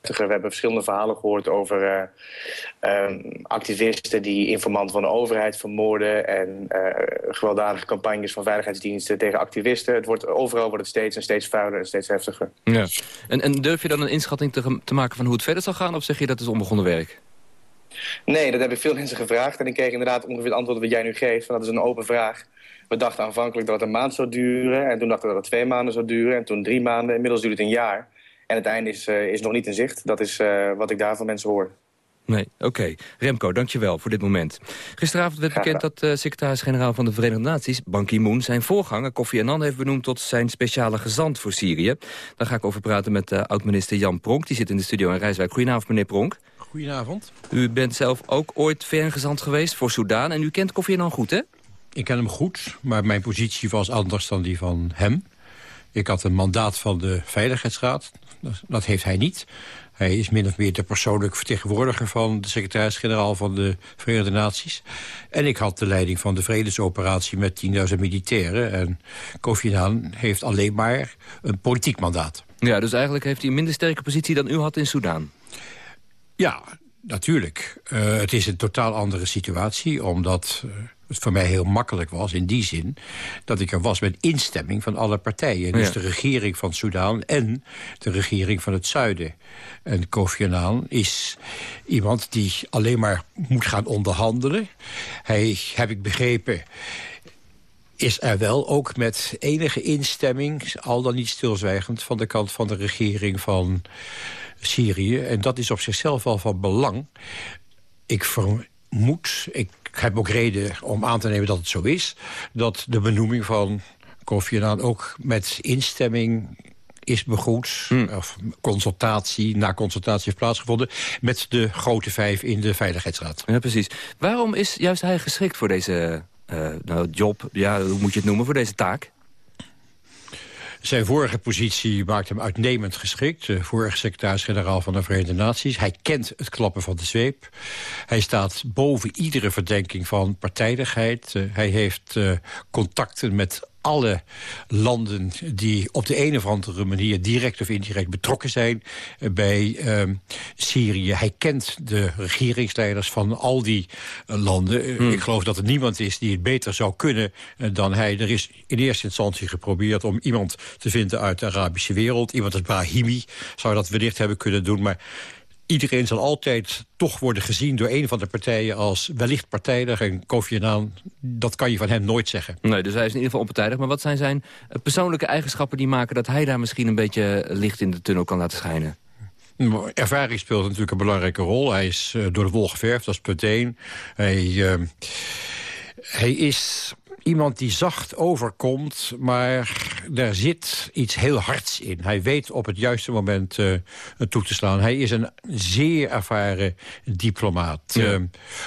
we hebben verschillende verhalen gehoord over uh, um, activisten die informanten van de overheid vermoorden en uh, gewelddadige campagnes van veiligheidsdiensten tegen activisten. Het wordt, overal wordt het steeds en steeds vuiler en steeds heftiger. Ja. En, en durf je dan een inschatting te, te maken van hoe het verder zal gaan of zeg je dat is onbegonnen werk? Nee, dat heb ik veel mensen gevraagd en ik kreeg inderdaad ongeveer het antwoord wat jij nu geeft. Van dat is een open vraag. We dachten aanvankelijk dat het een maand zou duren en toen dachten we dat het twee maanden zou duren en toen drie maanden. Inmiddels duurt het een jaar. En het einde is, uh, is nog niet in zicht. Dat is uh, wat ik daar van mensen hoor. Nee, oké. Okay. Remco, dankjewel voor dit moment. Gisteravond werd bekend dat uh, secretaris-generaal van de Verenigde Naties... Ban Ki-moon zijn voorganger Kofi Annan heeft benoemd... tot zijn speciale gezant voor Syrië. Daar ga ik over praten met uh, oud-minister Jan Pronk. Die zit in de studio in Rijswijk. Goedenavond, meneer Pronk. Goedenavond. U bent zelf ook ooit VN-gezant geweest voor Soudaan... en u kent Kofi Annan goed, hè? Ik ken hem goed, maar mijn positie was anders dan die van hem. Ik had een mandaat van de Veiligheidsraad. Dat heeft hij niet. Hij is min of meer de persoonlijke vertegenwoordiger... van de secretaris-generaal van de Verenigde Naties. En ik had de leiding van de vredesoperatie met 10.000 militairen. En Kofi Annan heeft alleen maar een politiek mandaat. Ja, dus eigenlijk heeft hij een minder sterke positie dan u had in Soudaan. Ja, natuurlijk. Uh, het is een totaal andere situatie, omdat... Uh, het voor mij heel makkelijk was in die zin... dat ik er was met instemming van alle partijen. Dus ja. de regering van Soudaan en de regering van het zuiden. En Kofi Annan is iemand die alleen maar moet gaan onderhandelen. Hij, heb ik begrepen is er wel ook met enige instemming, al dan niet stilzwijgend... van de kant van de regering van Syrië. En dat is op zichzelf wel van belang. Ik vermoed, ik heb ook reden om aan te nemen dat het zo is... dat de benoeming van Kofi Annan ook met instemming is begroet, hmm. of consultatie, na consultatie heeft plaatsgevonden... met de grote vijf in de Veiligheidsraad. Ja, precies. Waarom is juist hij geschikt voor deze uh, nou, job, ja, hoe moet je het noemen, voor deze taak? Zijn vorige positie maakt hem uitnemend geschikt. De vorige secretaris-generaal van de Verenigde Naties. Hij kent het klappen van de zweep. Hij staat boven iedere verdenking van partijdigheid. Uh, hij heeft uh, contacten met alle landen die op de een of andere manier direct of indirect betrokken zijn bij uh, Syrië. Hij kent de regeringsleiders van al die uh, landen. Hmm. Ik geloof dat er niemand is die het beter zou kunnen uh, dan hij. Er is in eerste instantie geprobeerd om iemand te vinden uit de Arabische wereld. Iemand als Brahimi zou dat wellicht hebben kunnen doen, maar iedereen zal altijd toch worden gezien door een van de partijen als wellicht partijdig. En Kofi Annan, dat kan je van hem nooit zeggen. Nee, dus hij is in ieder geval onpartijdig. Maar wat zijn zijn persoonlijke eigenschappen die maken dat hij daar misschien een beetje licht in de tunnel kan laten schijnen? Ervaring speelt natuurlijk een belangrijke rol. Hij is uh, door de wol geverfd, dat is punt één. Hij, uh, hij is iemand die zacht overkomt, maar daar zit iets heel hards in. Hij weet op het juiste moment uh, toe te slaan. Hij is een zeer ervaren diplomaat. Ja. Uh,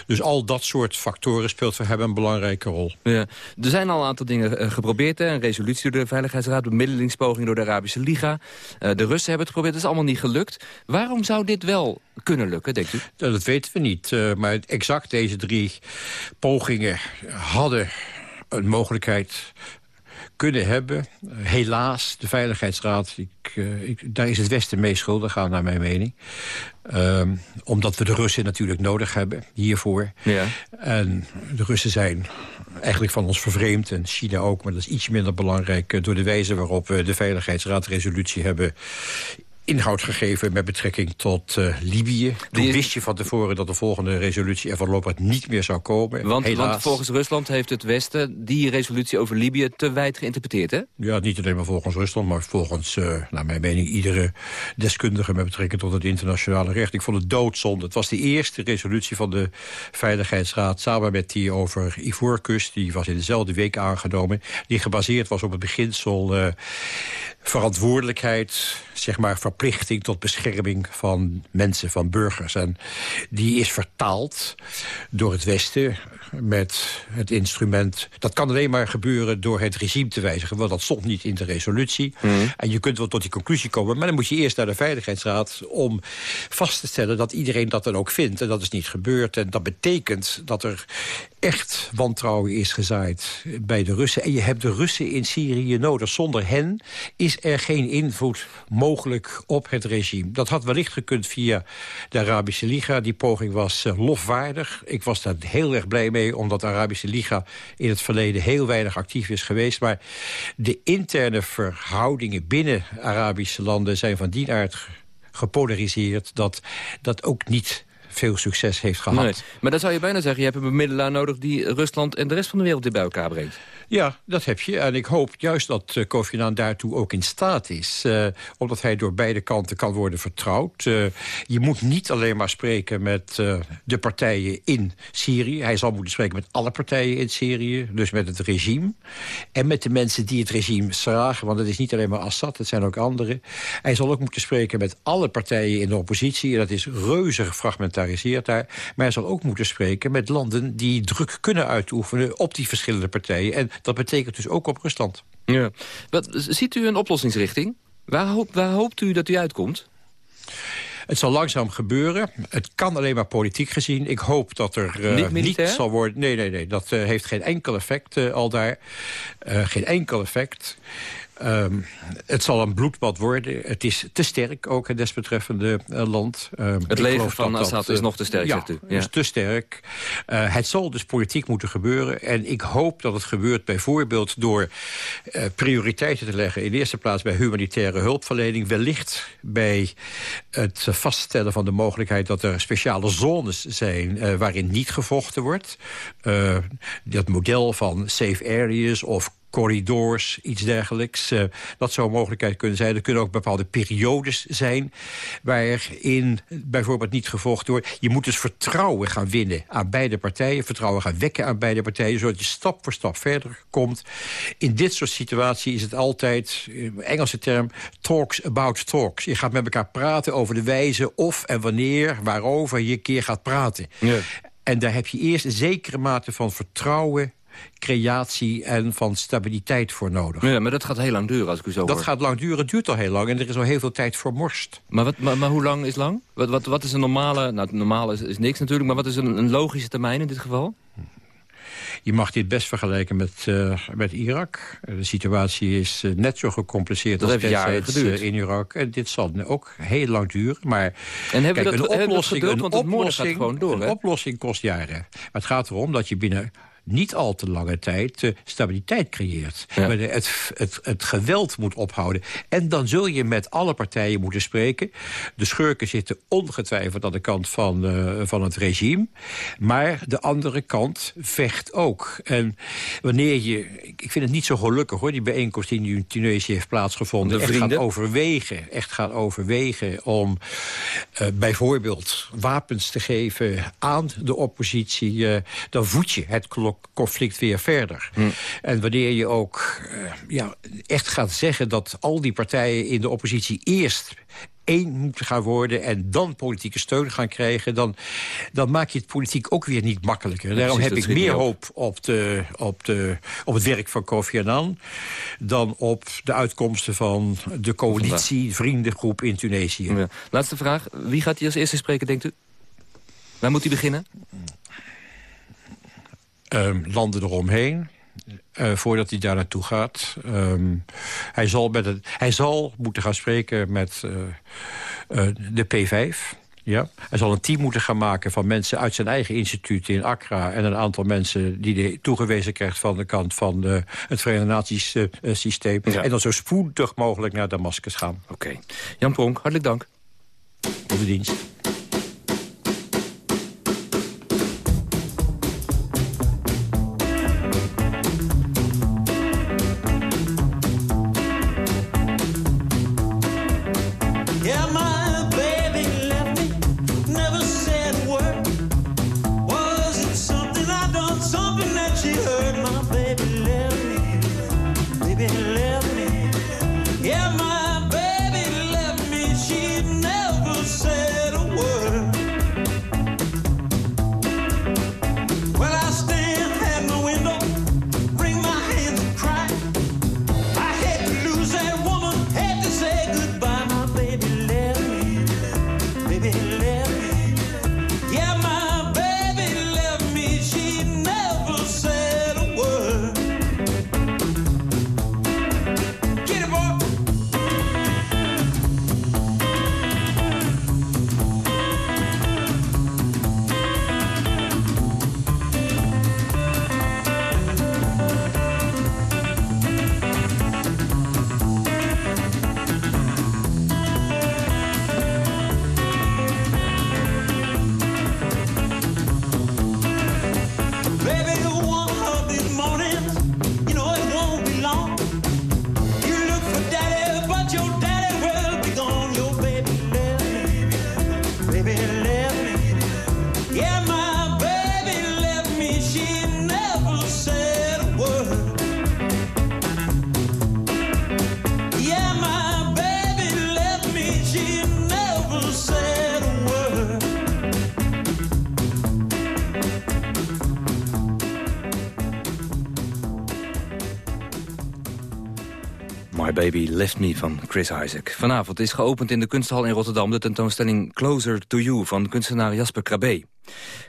dus al dat soort factoren speelt voor hem een belangrijke rol. Ja. Er zijn al een aantal dingen uh, geprobeerd. Hè? Een resolutie door de Veiligheidsraad, bemiddelingspoging door de Arabische Liga. de Russen hebben het geprobeerd, dat is allemaal niet gelukt. Waarom zou dit wel kunnen lukken, denkt u? Dat weten we niet. maar exact deze drie pogingen hadden een mogelijkheid kunnen hebben. helaas, de Veiligheidsraad, ik, uh, ik, daar is het Westen mee schuldig aan, naar mijn mening. Um, omdat we de Russen natuurlijk nodig hebben hiervoor. Ja. En de Russen zijn eigenlijk van ons vervreemd. En China ook, maar dat is iets minder belangrijk... Eh, door de wijze waarop we de Veiligheidsraad resolutie hebben inhoud gegeven met betrekking tot uh, Libië. Toen wist je van tevoren dat de volgende resolutie er voorlopig niet meer zou komen. Want, want, volgens Rusland heeft het Westen die resolutie over Libië te wijd geïnterpreteerd, hè? Ja, niet alleen maar volgens Rusland, maar volgens, uh, naar mijn mening, iedere deskundige met betrekking tot het internationale recht. Ik vond het doodzonde. Het was de eerste resolutie van de Veiligheidsraad samen met die over Ivoorkust. Die was in dezelfde week aangenomen. Die gebaseerd was op het beginsel uh, verantwoordelijkheid, zeg maar verplichting tot bescherming van mensen, van burgers. En die is vertaald door het Westen met het instrument... dat kan alleen maar gebeuren door het regime te wijzigen. Want dat stond niet in de resolutie. Mm. En je kunt wel tot die conclusie komen... maar dan moet je eerst naar de Veiligheidsraad... om vast te stellen dat iedereen dat dan ook vindt. En dat is niet gebeurd. En dat betekent dat er echt wantrouwen is gezaaid bij de Russen. En je hebt de Russen in Syrië nodig. Zonder hen is er geen invloed mogelijk op het regime. Dat had wellicht gekund via de Arabische Liga. Die poging was uh, lofwaardig. Ik was daar heel erg blij mee, omdat de Arabische Liga in het verleden heel weinig actief is geweest. Maar de interne verhoudingen binnen Arabische landen zijn van die aard gepolariseerd... dat dat ook niet veel succes heeft gehad. Maar dan zou je bijna zeggen, je hebt een bemiddelaar nodig... die Rusland en de rest van de wereld dit bij elkaar brengt. Ja, dat heb je. En ik hoop juist dat uh, Kofi Annan daartoe ook in staat is. Uh, omdat hij door beide kanten kan worden vertrouwd. Uh, je moet niet alleen maar spreken met de partijen in Syrië. Hij zal moeten spreken met alle partijen in Syrië. Dus met het regime. En met de mensen die het regime zagen. Want het is niet alleen maar Assad, het zijn ook anderen. Hij zal ook moeten spreken met alle partijen in de oppositie. En dat is reuze gefragmentariseerd daar. Maar hij zal ook moeten spreken met landen die druk kunnen uitoefenen op die verschillende partijen. En dat betekent dus ook op Rusland. Ja. Wat, ziet u een oplossingsrichting? Waar, waar hoopt u dat u uitkomt? Het zal langzaam gebeuren. Het kan alleen maar politiek gezien. Ik hoop dat er uh, niet, zal worden... Nee, nee, nee. Dat uh, heeft geen enkel effect uh, al daar. geen enkel effect. Um, het zal een bloedbad worden. Het is te sterk, ook het desbetreffende uh, land. Um, het leger van Assad is nog te sterk, ja, zegt u. Ja, is te sterk. Uh, het zal dus politiek moeten gebeuren. En ik hoop dat het gebeurt bijvoorbeeld door uh, prioriteiten te leggen... in de eerste plaats bij humanitaire hulpverlening. Wellicht bij het vaststellen van de mogelijkheid... dat er speciale zones zijn waarin niet gevochten wordt. dat model van safe areas of corridors, iets dergelijks. Uh, dat zou een mogelijkheid kunnen zijn. Er kunnen ook bepaalde periodes zijn waarin bijvoorbeeld niet gevochten wordt. Je moet dus vertrouwen gaan winnen aan beide partijen. Vertrouwen gaan wekken aan beide partijen, zodat je stap voor stap verder komt. In dit soort situaties is het altijd, Engelse term, talks about talks. Je gaat met elkaar praten over de wijze of en wanneer, waarover je een keer gaat praten. Ja. En daar heb je eerst een zekere mate van vertrouwen creatie en van stabiliteit voor nodig. Ja, maar dat gaat heel lang duren als ik u zo Dat gaat lang duren, het duurt al heel lang en er is al heel veel tijd voor morst. Maar, wat, maar, maar hoe lang is lang? Wat, wat, wat is een normale, nou normale is, is niks natuurlijk, maar wat is een, een logische termijn in dit geval? Je mag dit best vergelijken met, uh, met Irak. De situatie is uh, net zo gecompliceerd dat als destijds uh, in Irak. En dit zal ook heel lang duren. Maar en hebben kijk, we dat, een oplossing, een, oplossing, door, een oplossing kost jaren. Maar het gaat erom dat je binnen niet al te lange tijd uh, stabiliteit creëert. Ja. Het, het, het geweld moet ophouden. En dan zul je met alle partijen moeten spreken. De schurken zitten ongetwijfeld aan de kant van, uh, van het regime. Maar de andere kant vecht ook. En wanneer je... Ik vind het niet zo gelukkig hoor, die bijeenkomst die nu in Tunesië heeft plaatsgevonden. Echt gaat overwegen, echt gaat overwegen om uh, bijvoorbeeld wapens te geven aan de oppositie. dan voed je het conflict weer verder. En wanneer je ook eh, ja, echt gaat zeggen dat al die partijen in de oppositie eerst één moeten gaan worden... en dan politieke steun gaan krijgen... dan, dan maak je het politiek ook weer niet makkelijker. Daarom heb ik meer hoop op, de, op, de, op het werk van Kofi Annan... dan op de uitkomsten van de coalitie, vriendengroep in Tunesië. Laatste vraag. Wie gaat hier als eerste spreken, denkt u? Waar moet hij beginnen? Um, landen eromheen. Uh, voordat hij daar naartoe gaat. Um, hij, zal met het, hij zal moeten gaan spreken met uh, uh, de P5. Ja. Hij zal een team moeten gaan maken van mensen uit zijn eigen instituut in Accra... en een aantal mensen die hij toegewezen krijgt van de kant van het Verenigde Naties systeem. Ja. En dan zo spoedig mogelijk naar Damascus gaan. Oké. Okay. Jan Pronk, hartelijk dank. Voor de dienst. Baby Left Me van Chris Isaac. Vanavond is geopend in de kunsthal in Rotterdam... de tentoonstelling Closer to You van kunstenaar Jasper Krabbe.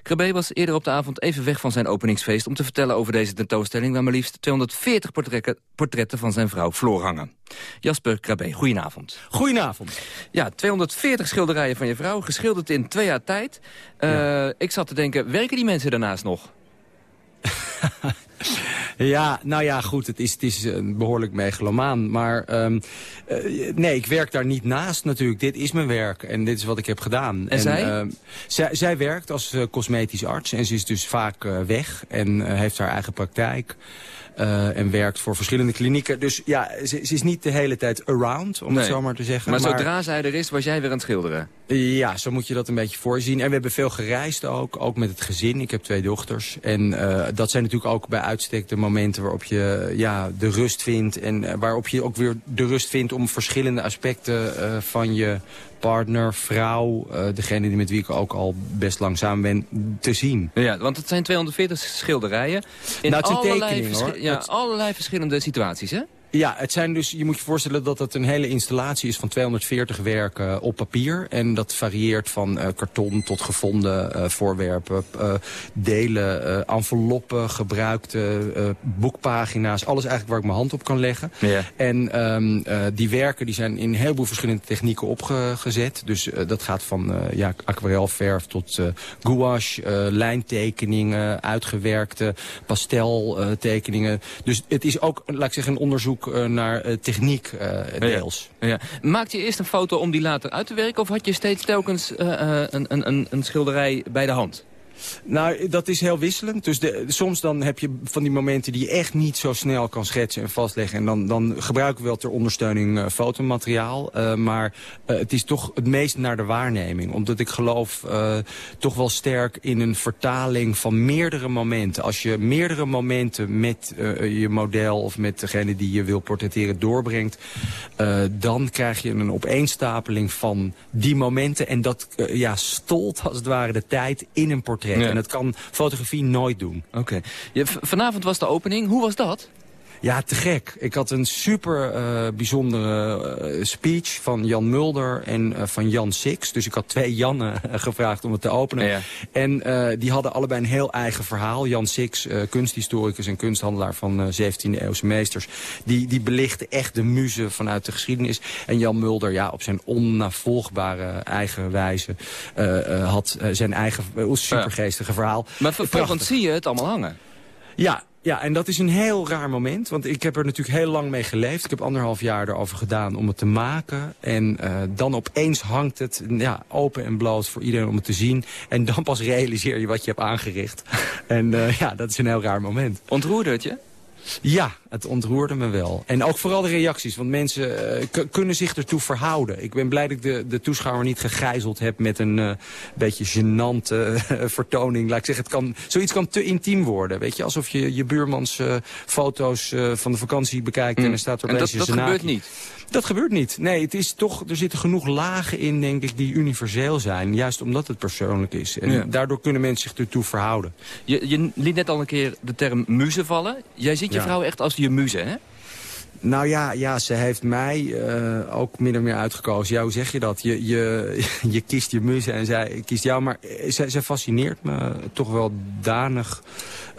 Krabbe was eerder op de avond even weg van zijn openingsfeest... om te vertellen over deze tentoonstelling... waar maar liefst 240 portretten, portretten van zijn vrouw Floor hangen. Jasper Krabbe, goedenavond. Goedenavond. Ja, 240 schilderijen van je vrouw, geschilderd in twee jaar tijd. Uh, Ik zat te denken, werken die mensen daarnaast nog? (laughs) Ja, nou ja, goed, het is, het is een behoorlijk megalomaan. Maar um, uh, nee, ik werk daar niet naast natuurlijk. Dit is mijn werk en dit is wat ik heb gedaan. En, en zij? Uh, zij? Zij werkt als uh, cosmetisch arts en ze is dus vaak weg en heeft haar eigen praktijk. Uh, en werkt voor verschillende klinieken. Dus ja, ze, ze is niet de hele tijd around, om nee. het zo maar te zeggen. Maar, maar zodra zij er is, was jij weer aan het schilderen? Ja, zo moet je dat een beetje voorzien. En we hebben veel gereisd ook, ook met het gezin. Ik heb twee dochters. En uh, dat zijn natuurlijk ook bij uitstek de momenten waarop je ja, de rust vindt. En uh, waarop je ook weer de rust vindt om verschillende aspecten van je partner, vrouw, uh, degene die met wie ik ook al best lang samen ben, te zien. Ja, want het zijn 240 schilderijen. In nou, het allerlei, tekeningen, hoor. ja, Het- allerlei verschillende situaties, hè? Ja, het zijn dus, je moet je voorstellen dat het een hele installatie is van 240 werken op papier. En dat varieert van uh, karton tot gevonden uh, voorwerpen, uh, delen, enveloppen, gebruikte boekpagina's. Alles eigenlijk waar ik mijn hand op kan leggen. Ja. En um, die werken die zijn in een heleboel verschillende technieken opgezet. Dus dat gaat van ja, aquarelverf tot gouache, lijntekeningen, uitgewerkte pasteltekeningen. dus het is ook, laat ik zeggen, een onderzoek uh, naar uh, techniek uh, deels. Ja. Ja. Maakte je eerst een foto om die later uit te werken... of had je steeds telkens een, een, een, een schilderij bij de hand? Nou, dat is heel wisselend. Dus de, soms dan heb je van die momenten die je echt niet zo snel kan schetsen en vastleggen. En dan, dan gebruiken we wel ter ondersteuning uh, fotomateriaal. Uh, maar uh, het is toch het meest naar de waarneming. Omdat ik geloof toch wel sterk in een vertaling van meerdere momenten. Als je meerdere momenten met je model of met degene die je wil portretteren doorbrengt... dan krijg je een opeenstapeling van die momenten. En dat ja, stolt als het ware de tijd in een portret. Ja. En dat kan fotografie nooit doen. Oké. Okay. Vanavond was de opening. Hoe was dat? Ja, te gek. Ik had een super uh, bijzondere uh, speech van Jan Mulder en uh, van Jan Six. Dus ik had twee Jannen gevraagd om het te openen. Ja. En die hadden allebei een heel eigen verhaal. Jan Six, kunsthistoricus en kunsthandelaar van 17e eeuwse meesters. Die, die belichtte echt de muze vanuit de geschiedenis. En Jan Mulder, ja, op zijn onnavolgbare eigen wijze... had zijn eigen supergeestige verhaal. Maar vervolgens zie je het allemaal hangen. Ja, ja, en dat is een heel raar moment. Want ik heb er natuurlijk heel lang mee geleefd. Ik heb anderhalf jaar erover gedaan om het te maken. En uh, dan opeens hangt het ja, open en bloot voor iedereen om het te zien. En dan pas realiseer je wat je hebt aangericht. (laughs) en uh, ja, dat is een heel raar moment. Ontroerde het je? Ja, het ontroerde me wel. En ook vooral de reacties, want mensen uh, kunnen zich ertoe verhouden. Ik ben blij dat ik de, de toeschouwer niet gegijzeld heb met een uh, beetje gênante uh, (laughs) vertoning. Laat ik zeggen, het kan, zoiets kan te intiem worden. Weet je, alsof je je buurmans foto's van de vakantie bekijkt mm. en er staat er En dat, dat gebeurt niet? Dat gebeurt niet. Nee, het is toch, er zitten genoeg lagen in, denk ik, die universeel zijn. Juist omdat het persoonlijk is. En ja. daardoor kunnen mensen zich ertoe verhouden. Je, je liet net al een keer de term muze vallen. Jij ziet je ja. vrouw echt als je muze, hè? Nou ja, ja, ze heeft mij uh, ook min of meer uitgekozen. Ja, hoe zeg je dat? Je, je, (laughs) je kiest je muze en zij kiest jou. Maar zij, zij fascineert me toch wel danig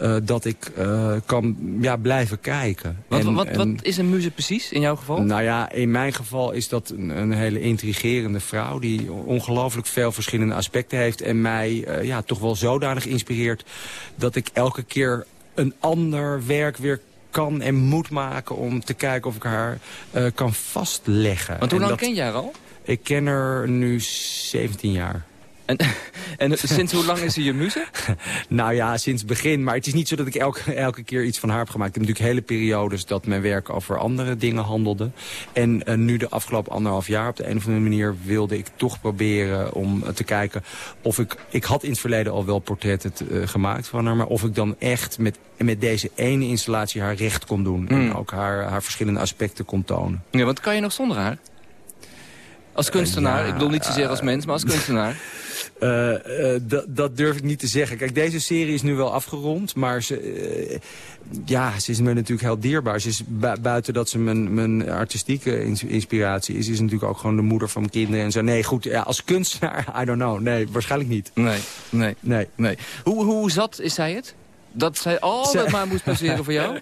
uh, dat ik uh, kan ja, blijven kijken. Wat, en, wat, wat is een muze precies in jouw geval? Nou ja, in mijn geval is dat een, een hele intrigerende vrouw... die ongelooflijk veel verschillende aspecten heeft... en mij ja, toch wel zodanig inspireert dat ik elke keer een ander werk weer kan en moet maken om te kijken of ik haar uh, kan vastleggen. Want hoe lang dat, ken jij haar al? Ik ken haar nu 17 jaar. En, (laughs) en sinds hoe lang is ze je muze? (laughs) nou ja, sinds het begin. Maar het is niet zo dat ik elke, elke keer iets van haar heb gemaakt. Ik heb natuurlijk hele periodes dat mijn werk over andere dingen handelde. En uh, nu de afgelopen anderhalf jaar op de een of andere manier wilde ik toch proberen om uh, te kijken of ik... Ik had in het verleden al wel portretten uh, gemaakt van haar. Maar of ik dan echt met, met deze ene installatie haar recht kon doen. Mm. En ook haar, haar verschillende aspecten kon tonen. Ja, want kan je nog zonder haar? Als kunstenaar, ja, ik bedoel niet zozeer als mens, maar als (laughs) kunstenaar. Uh, uh, dat durf ik niet te zeggen. Kijk, deze serie is nu wel afgerond, maar ze, uh, ja, ze is me natuurlijk heel dierbaar. Ze is bu buiten dat ze mijn, mijn artistieke inspiratie is, is natuurlijk ook gewoon de moeder van mijn kinderen en zo. Nee, goed, ja, als kunstenaar, (laughs) I don't know. Nee, waarschijnlijk niet. Nee, nee, nee. nee. Hoe, hoe zat is zij het? Dat zij altijd maar moest passeren voor jou?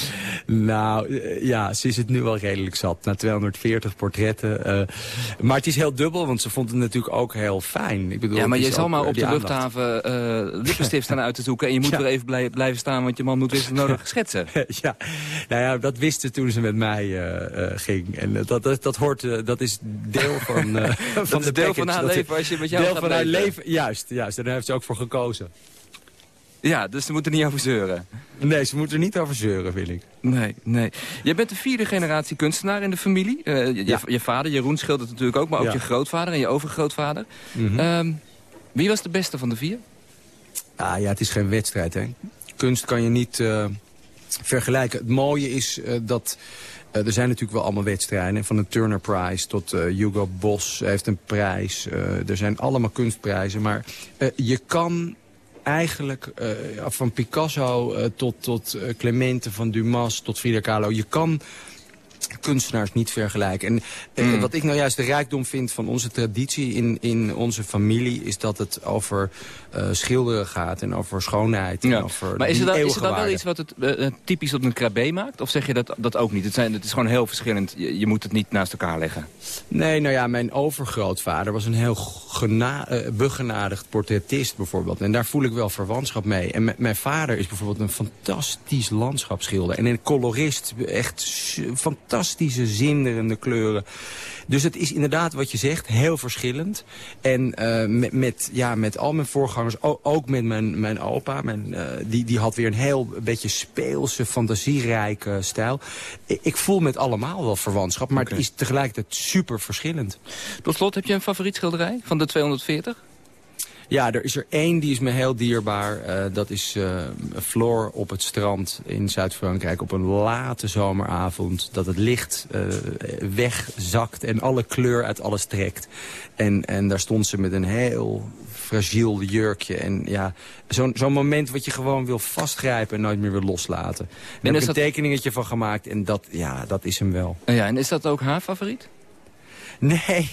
(laughs) nou, ja, ze is het nu wel redelijk zat. Na 240 portretten. Uh, maar het is heel dubbel, want ze vond het natuurlijk ook heel fijn. Ik bedoel, ja, maar je zal maar op de luchthaven uh, lippenstift staan uit te zoeken... en je moet ja. er even blij, blijven staan, want je man moet wisten nodig schetsen. (laughs) ja, nou ja, dat wist ze toen ze met mij uh, ging. En dat, dat, dat hoort, dat is deel (laughs) van, van de deel van haar leven als je met jou deel gaat van leven. haar leven. Juist, juist. En daar heeft ze ook voor gekozen. Ja, dus ze moeten er niet over zeuren. Nee, ze moeten er niet over zeuren, wil ik. Nee, nee. Jij bent de vierde generatie kunstenaar in de familie. Uh, je, ja. je, vader, Jeroen, schildert natuurlijk ook, maar ook ja. je grootvader en je overgrootvader. Mm -hmm. um, wie was de beste van de vier? Ah, ja, het is geen wedstrijd, hè. Kunst kan je niet uh, vergelijken. Het mooie is uh, dat... Uh, er zijn natuurlijk wel allemaal wedstrijden. Van de Turner Prize tot uh, Hugo Boss heeft een prijs. Uh, er zijn allemaal kunstprijzen. Maar je kan eigenlijk uh, van Picasso uh, tot, tot uh, Clemente, van Dumas tot Frida Kahlo. Je kan kunstenaars niet vergelijken. En mm. wat ik nou juist de rijkdom vind van onze traditie in, in onze familie... is dat het over uh, schilderen gaat en over schoonheid. Ja. En over maar is dan, is dan wel iets wat het uh, typisch op een krabbe maakt? Of zeg je dat, dat ook niet? Het, zijn, het is gewoon heel verschillend. Je, je, moet het niet naast elkaar leggen. Nee, nou ja, mijn overgrootvader was een heel gena uh, begenadigd portretist bijvoorbeeld. En daar voel ik wel verwantschap mee. En mijn vader is bijvoorbeeld een fantastisch landschapsschilder. En een colorist, echt fantastisch fantastische, zinderende kleuren. Dus het is inderdaad wat je zegt, heel verschillend. En uh, met, met, ja, met al mijn voorgangers, ook met mijn, mijn opa... Mijn, uh, die, die had weer een heel beetje speelse, fantasierijke stijl. Ik, ik voel met allemaal wel verwantschap, maar okay. het is tegelijkertijd super verschillend. Tot slot, heb je een favoriet schilderij van de 240? Ja, er is er één die is me heel dierbaar. Uh, dat is uh, Floor op het strand in Zuid-Frankrijk op een late zomeravond. Dat het licht uh, wegzakt en alle kleur uit alles trekt. En, en daar stond ze met een heel fragiel jurkje. En ja, zo'n zo'n moment wat je gewoon wil vastgrijpen en nooit meer wil loslaten. En, daar heb ik een tekeningetje van gemaakt en dat, ja, dat is hem wel. Ja, en is dat ook haar favoriet? (laughs) Nee,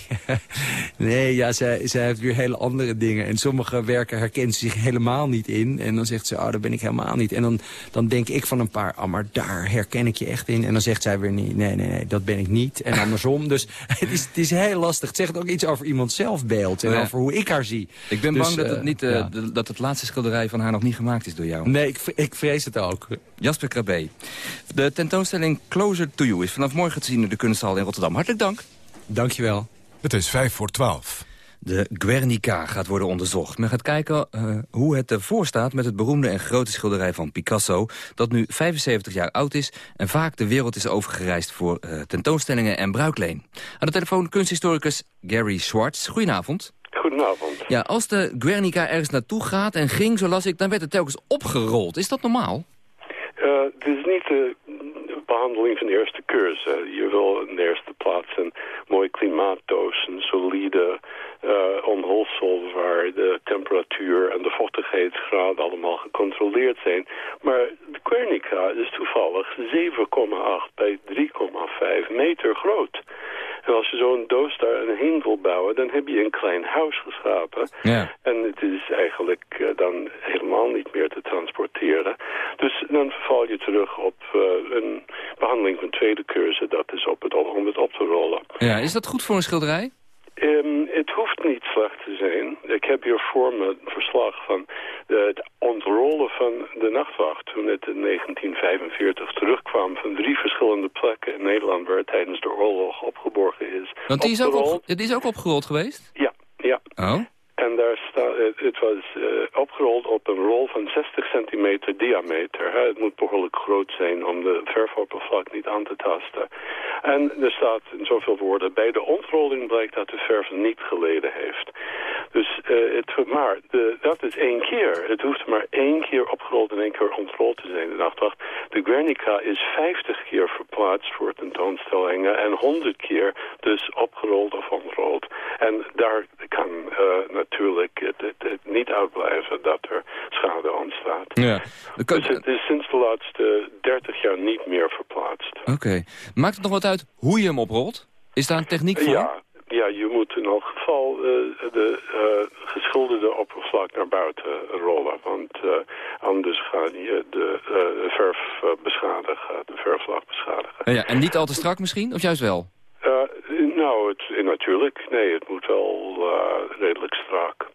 nee ja, zij, zij heeft weer hele andere dingen. En sommige werken herkent ze zich helemaal niet in. En dan zegt ze, oh, daar ben ik helemaal niet. En dan, dan denk ik van een paar, oh, maar daar herken ik je echt in. En dan zegt zij weer, nee, nee, nee, nee dat ben ik niet. En andersom. (laughs) dus het is, het is heel lastig. Het zegt ook iets over iemand zelfbeeld. En ja. over hoe ik haar zie. Ik ben dus, bang dat het, niet, uh, ja. de, dat het laatste schilderij van haar nog niet gemaakt is door jou. Nee, ik, ik vrees het ook. Jasper Krabbe. De tentoonstelling Closer to You is vanaf morgen te zien in de kunsthal in Rotterdam. Hartelijk dank. Dankjewel. Het is vijf voor twaalf. De Guernica gaat worden onderzocht. Men gaat kijken uh, hoe het ervoor staat met het beroemde en grote schilderij van Picasso... dat nu 75 jaar oud is en vaak de wereld is overgereisd... voor uh, tentoonstellingen en bruikleen. Aan de telefoon kunsthistoricus Gary Schwartz. Goedenavond. Goedenavond. Ja, als de Guernica ergens naartoe gaat en ging, zo las ik... dan werd het telkens opgerold. Is dat normaal? Uh, het is niet de behandeling van de eerste cursus. Je wil in de eerste plaats een mooi klimaatdoos, een solide uh, waar de temperatuur en de vochtigheidsgraad allemaal gecontroleerd zijn. Maar de Guernica is toevallig 7,8 bij 3,5 meter groot. En als je zo'n doos daar heen wil bouwen, dan heb je een klein huis geschapen. Ja. En het is eigenlijk uh, dan helemaal niet meer te transporteren. Dus dan val je terug op uh, een behandeling van tweede cursus. Dat is op het, om het op te rollen. Ja, is dat goed voor een schilderij? Um, het hoeft niet slecht te zijn. Ik heb hier voor me een verslag van de, het ontrollen van de nachtwacht... toen het in 1945 terugkwam van drie verschillende plekken in Nederland... waar het tijdens de oorlog opgeborgen is. Want die is, ook op, die is ook opgerold geweest? Ja, ja. Oh. En daar het was uh, opgerold op een rol van 60 centimeter diameter. Het moet behoorlijk groot zijn om de verfoppervlak niet aan te tasten. En er staat in zoveel woorden, bij de ontrolling blijkt dat de verf niet geleden heeft. Dus uh, het, maar dat is één keer. Het hoeft maar één keer opgerold en één keer ontrold te zijn. De nachtwacht. De Guernica is 50 keer verplaatst voor tentoonstellingen en 100 keer dus opgerold of ontrold. En daar kan natuurlijk het, het, het, niet uitblijven dat er schade ontstaat. Ja. Dus het is sinds de laatste 30 jaar niet meer verplaatst. Oké. Okay. Maakt het nog wat uit hoe je hem oprolt? Is daar een techniek voor? Ja, ja, je moet in elk geval uh, de uh, geschilderde oppervlak naar buiten rollen. Want uh, anders ga je de verf beschadigen, de verfvlak beschadigen. Ja, en niet al te strak misschien, of juist wel? Nou, het, natuurlijk. Nee, het moet wel redelijk strak.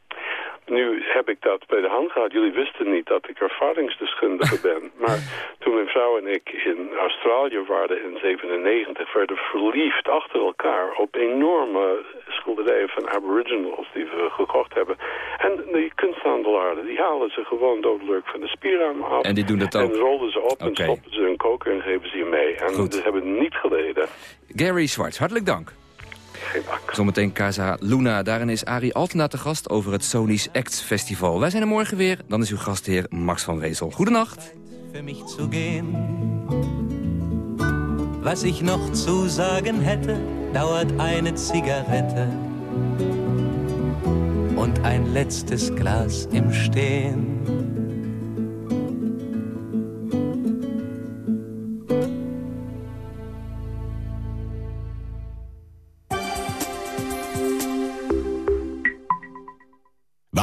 Nu heb ik dat bij de hand gehad. Jullie wisten niet dat ik ervaringsdeskundige (laughs) ben. Maar toen mijn vrouw en ik in Australië waren in 97... werden verliefd achter elkaar op enorme schilderijen van aboriginals... die we gekocht hebben. En die kunsthandelaren, die halen ze gewoon dodelijk van de spierarm af. En die doen dat ook? En rollen ze op okay. en stoppen ze een koker en geven ze je mee. En Goed. ze hebben niet geleden. Gary Schwartz, hartelijk dank. Zometeen Casa Luna. Daarin is Arie Altena te gast over het Sony's Acts Festival. Wij zijn er morgen weer. Dan is uw gastheer Max van Wezel. Goedenacht. Für mich zu gehen. Was ich noch zu sagen hätte, dauert eine Zigarette und ein letztes Glas im Stehen.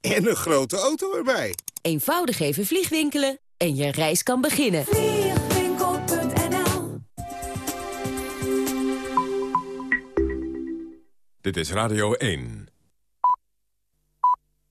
en een grote auto erbij. Eenvoudig even vliegwinkelen en je reis kan beginnen. Vliegwinkel.nl Dit is Radio 1.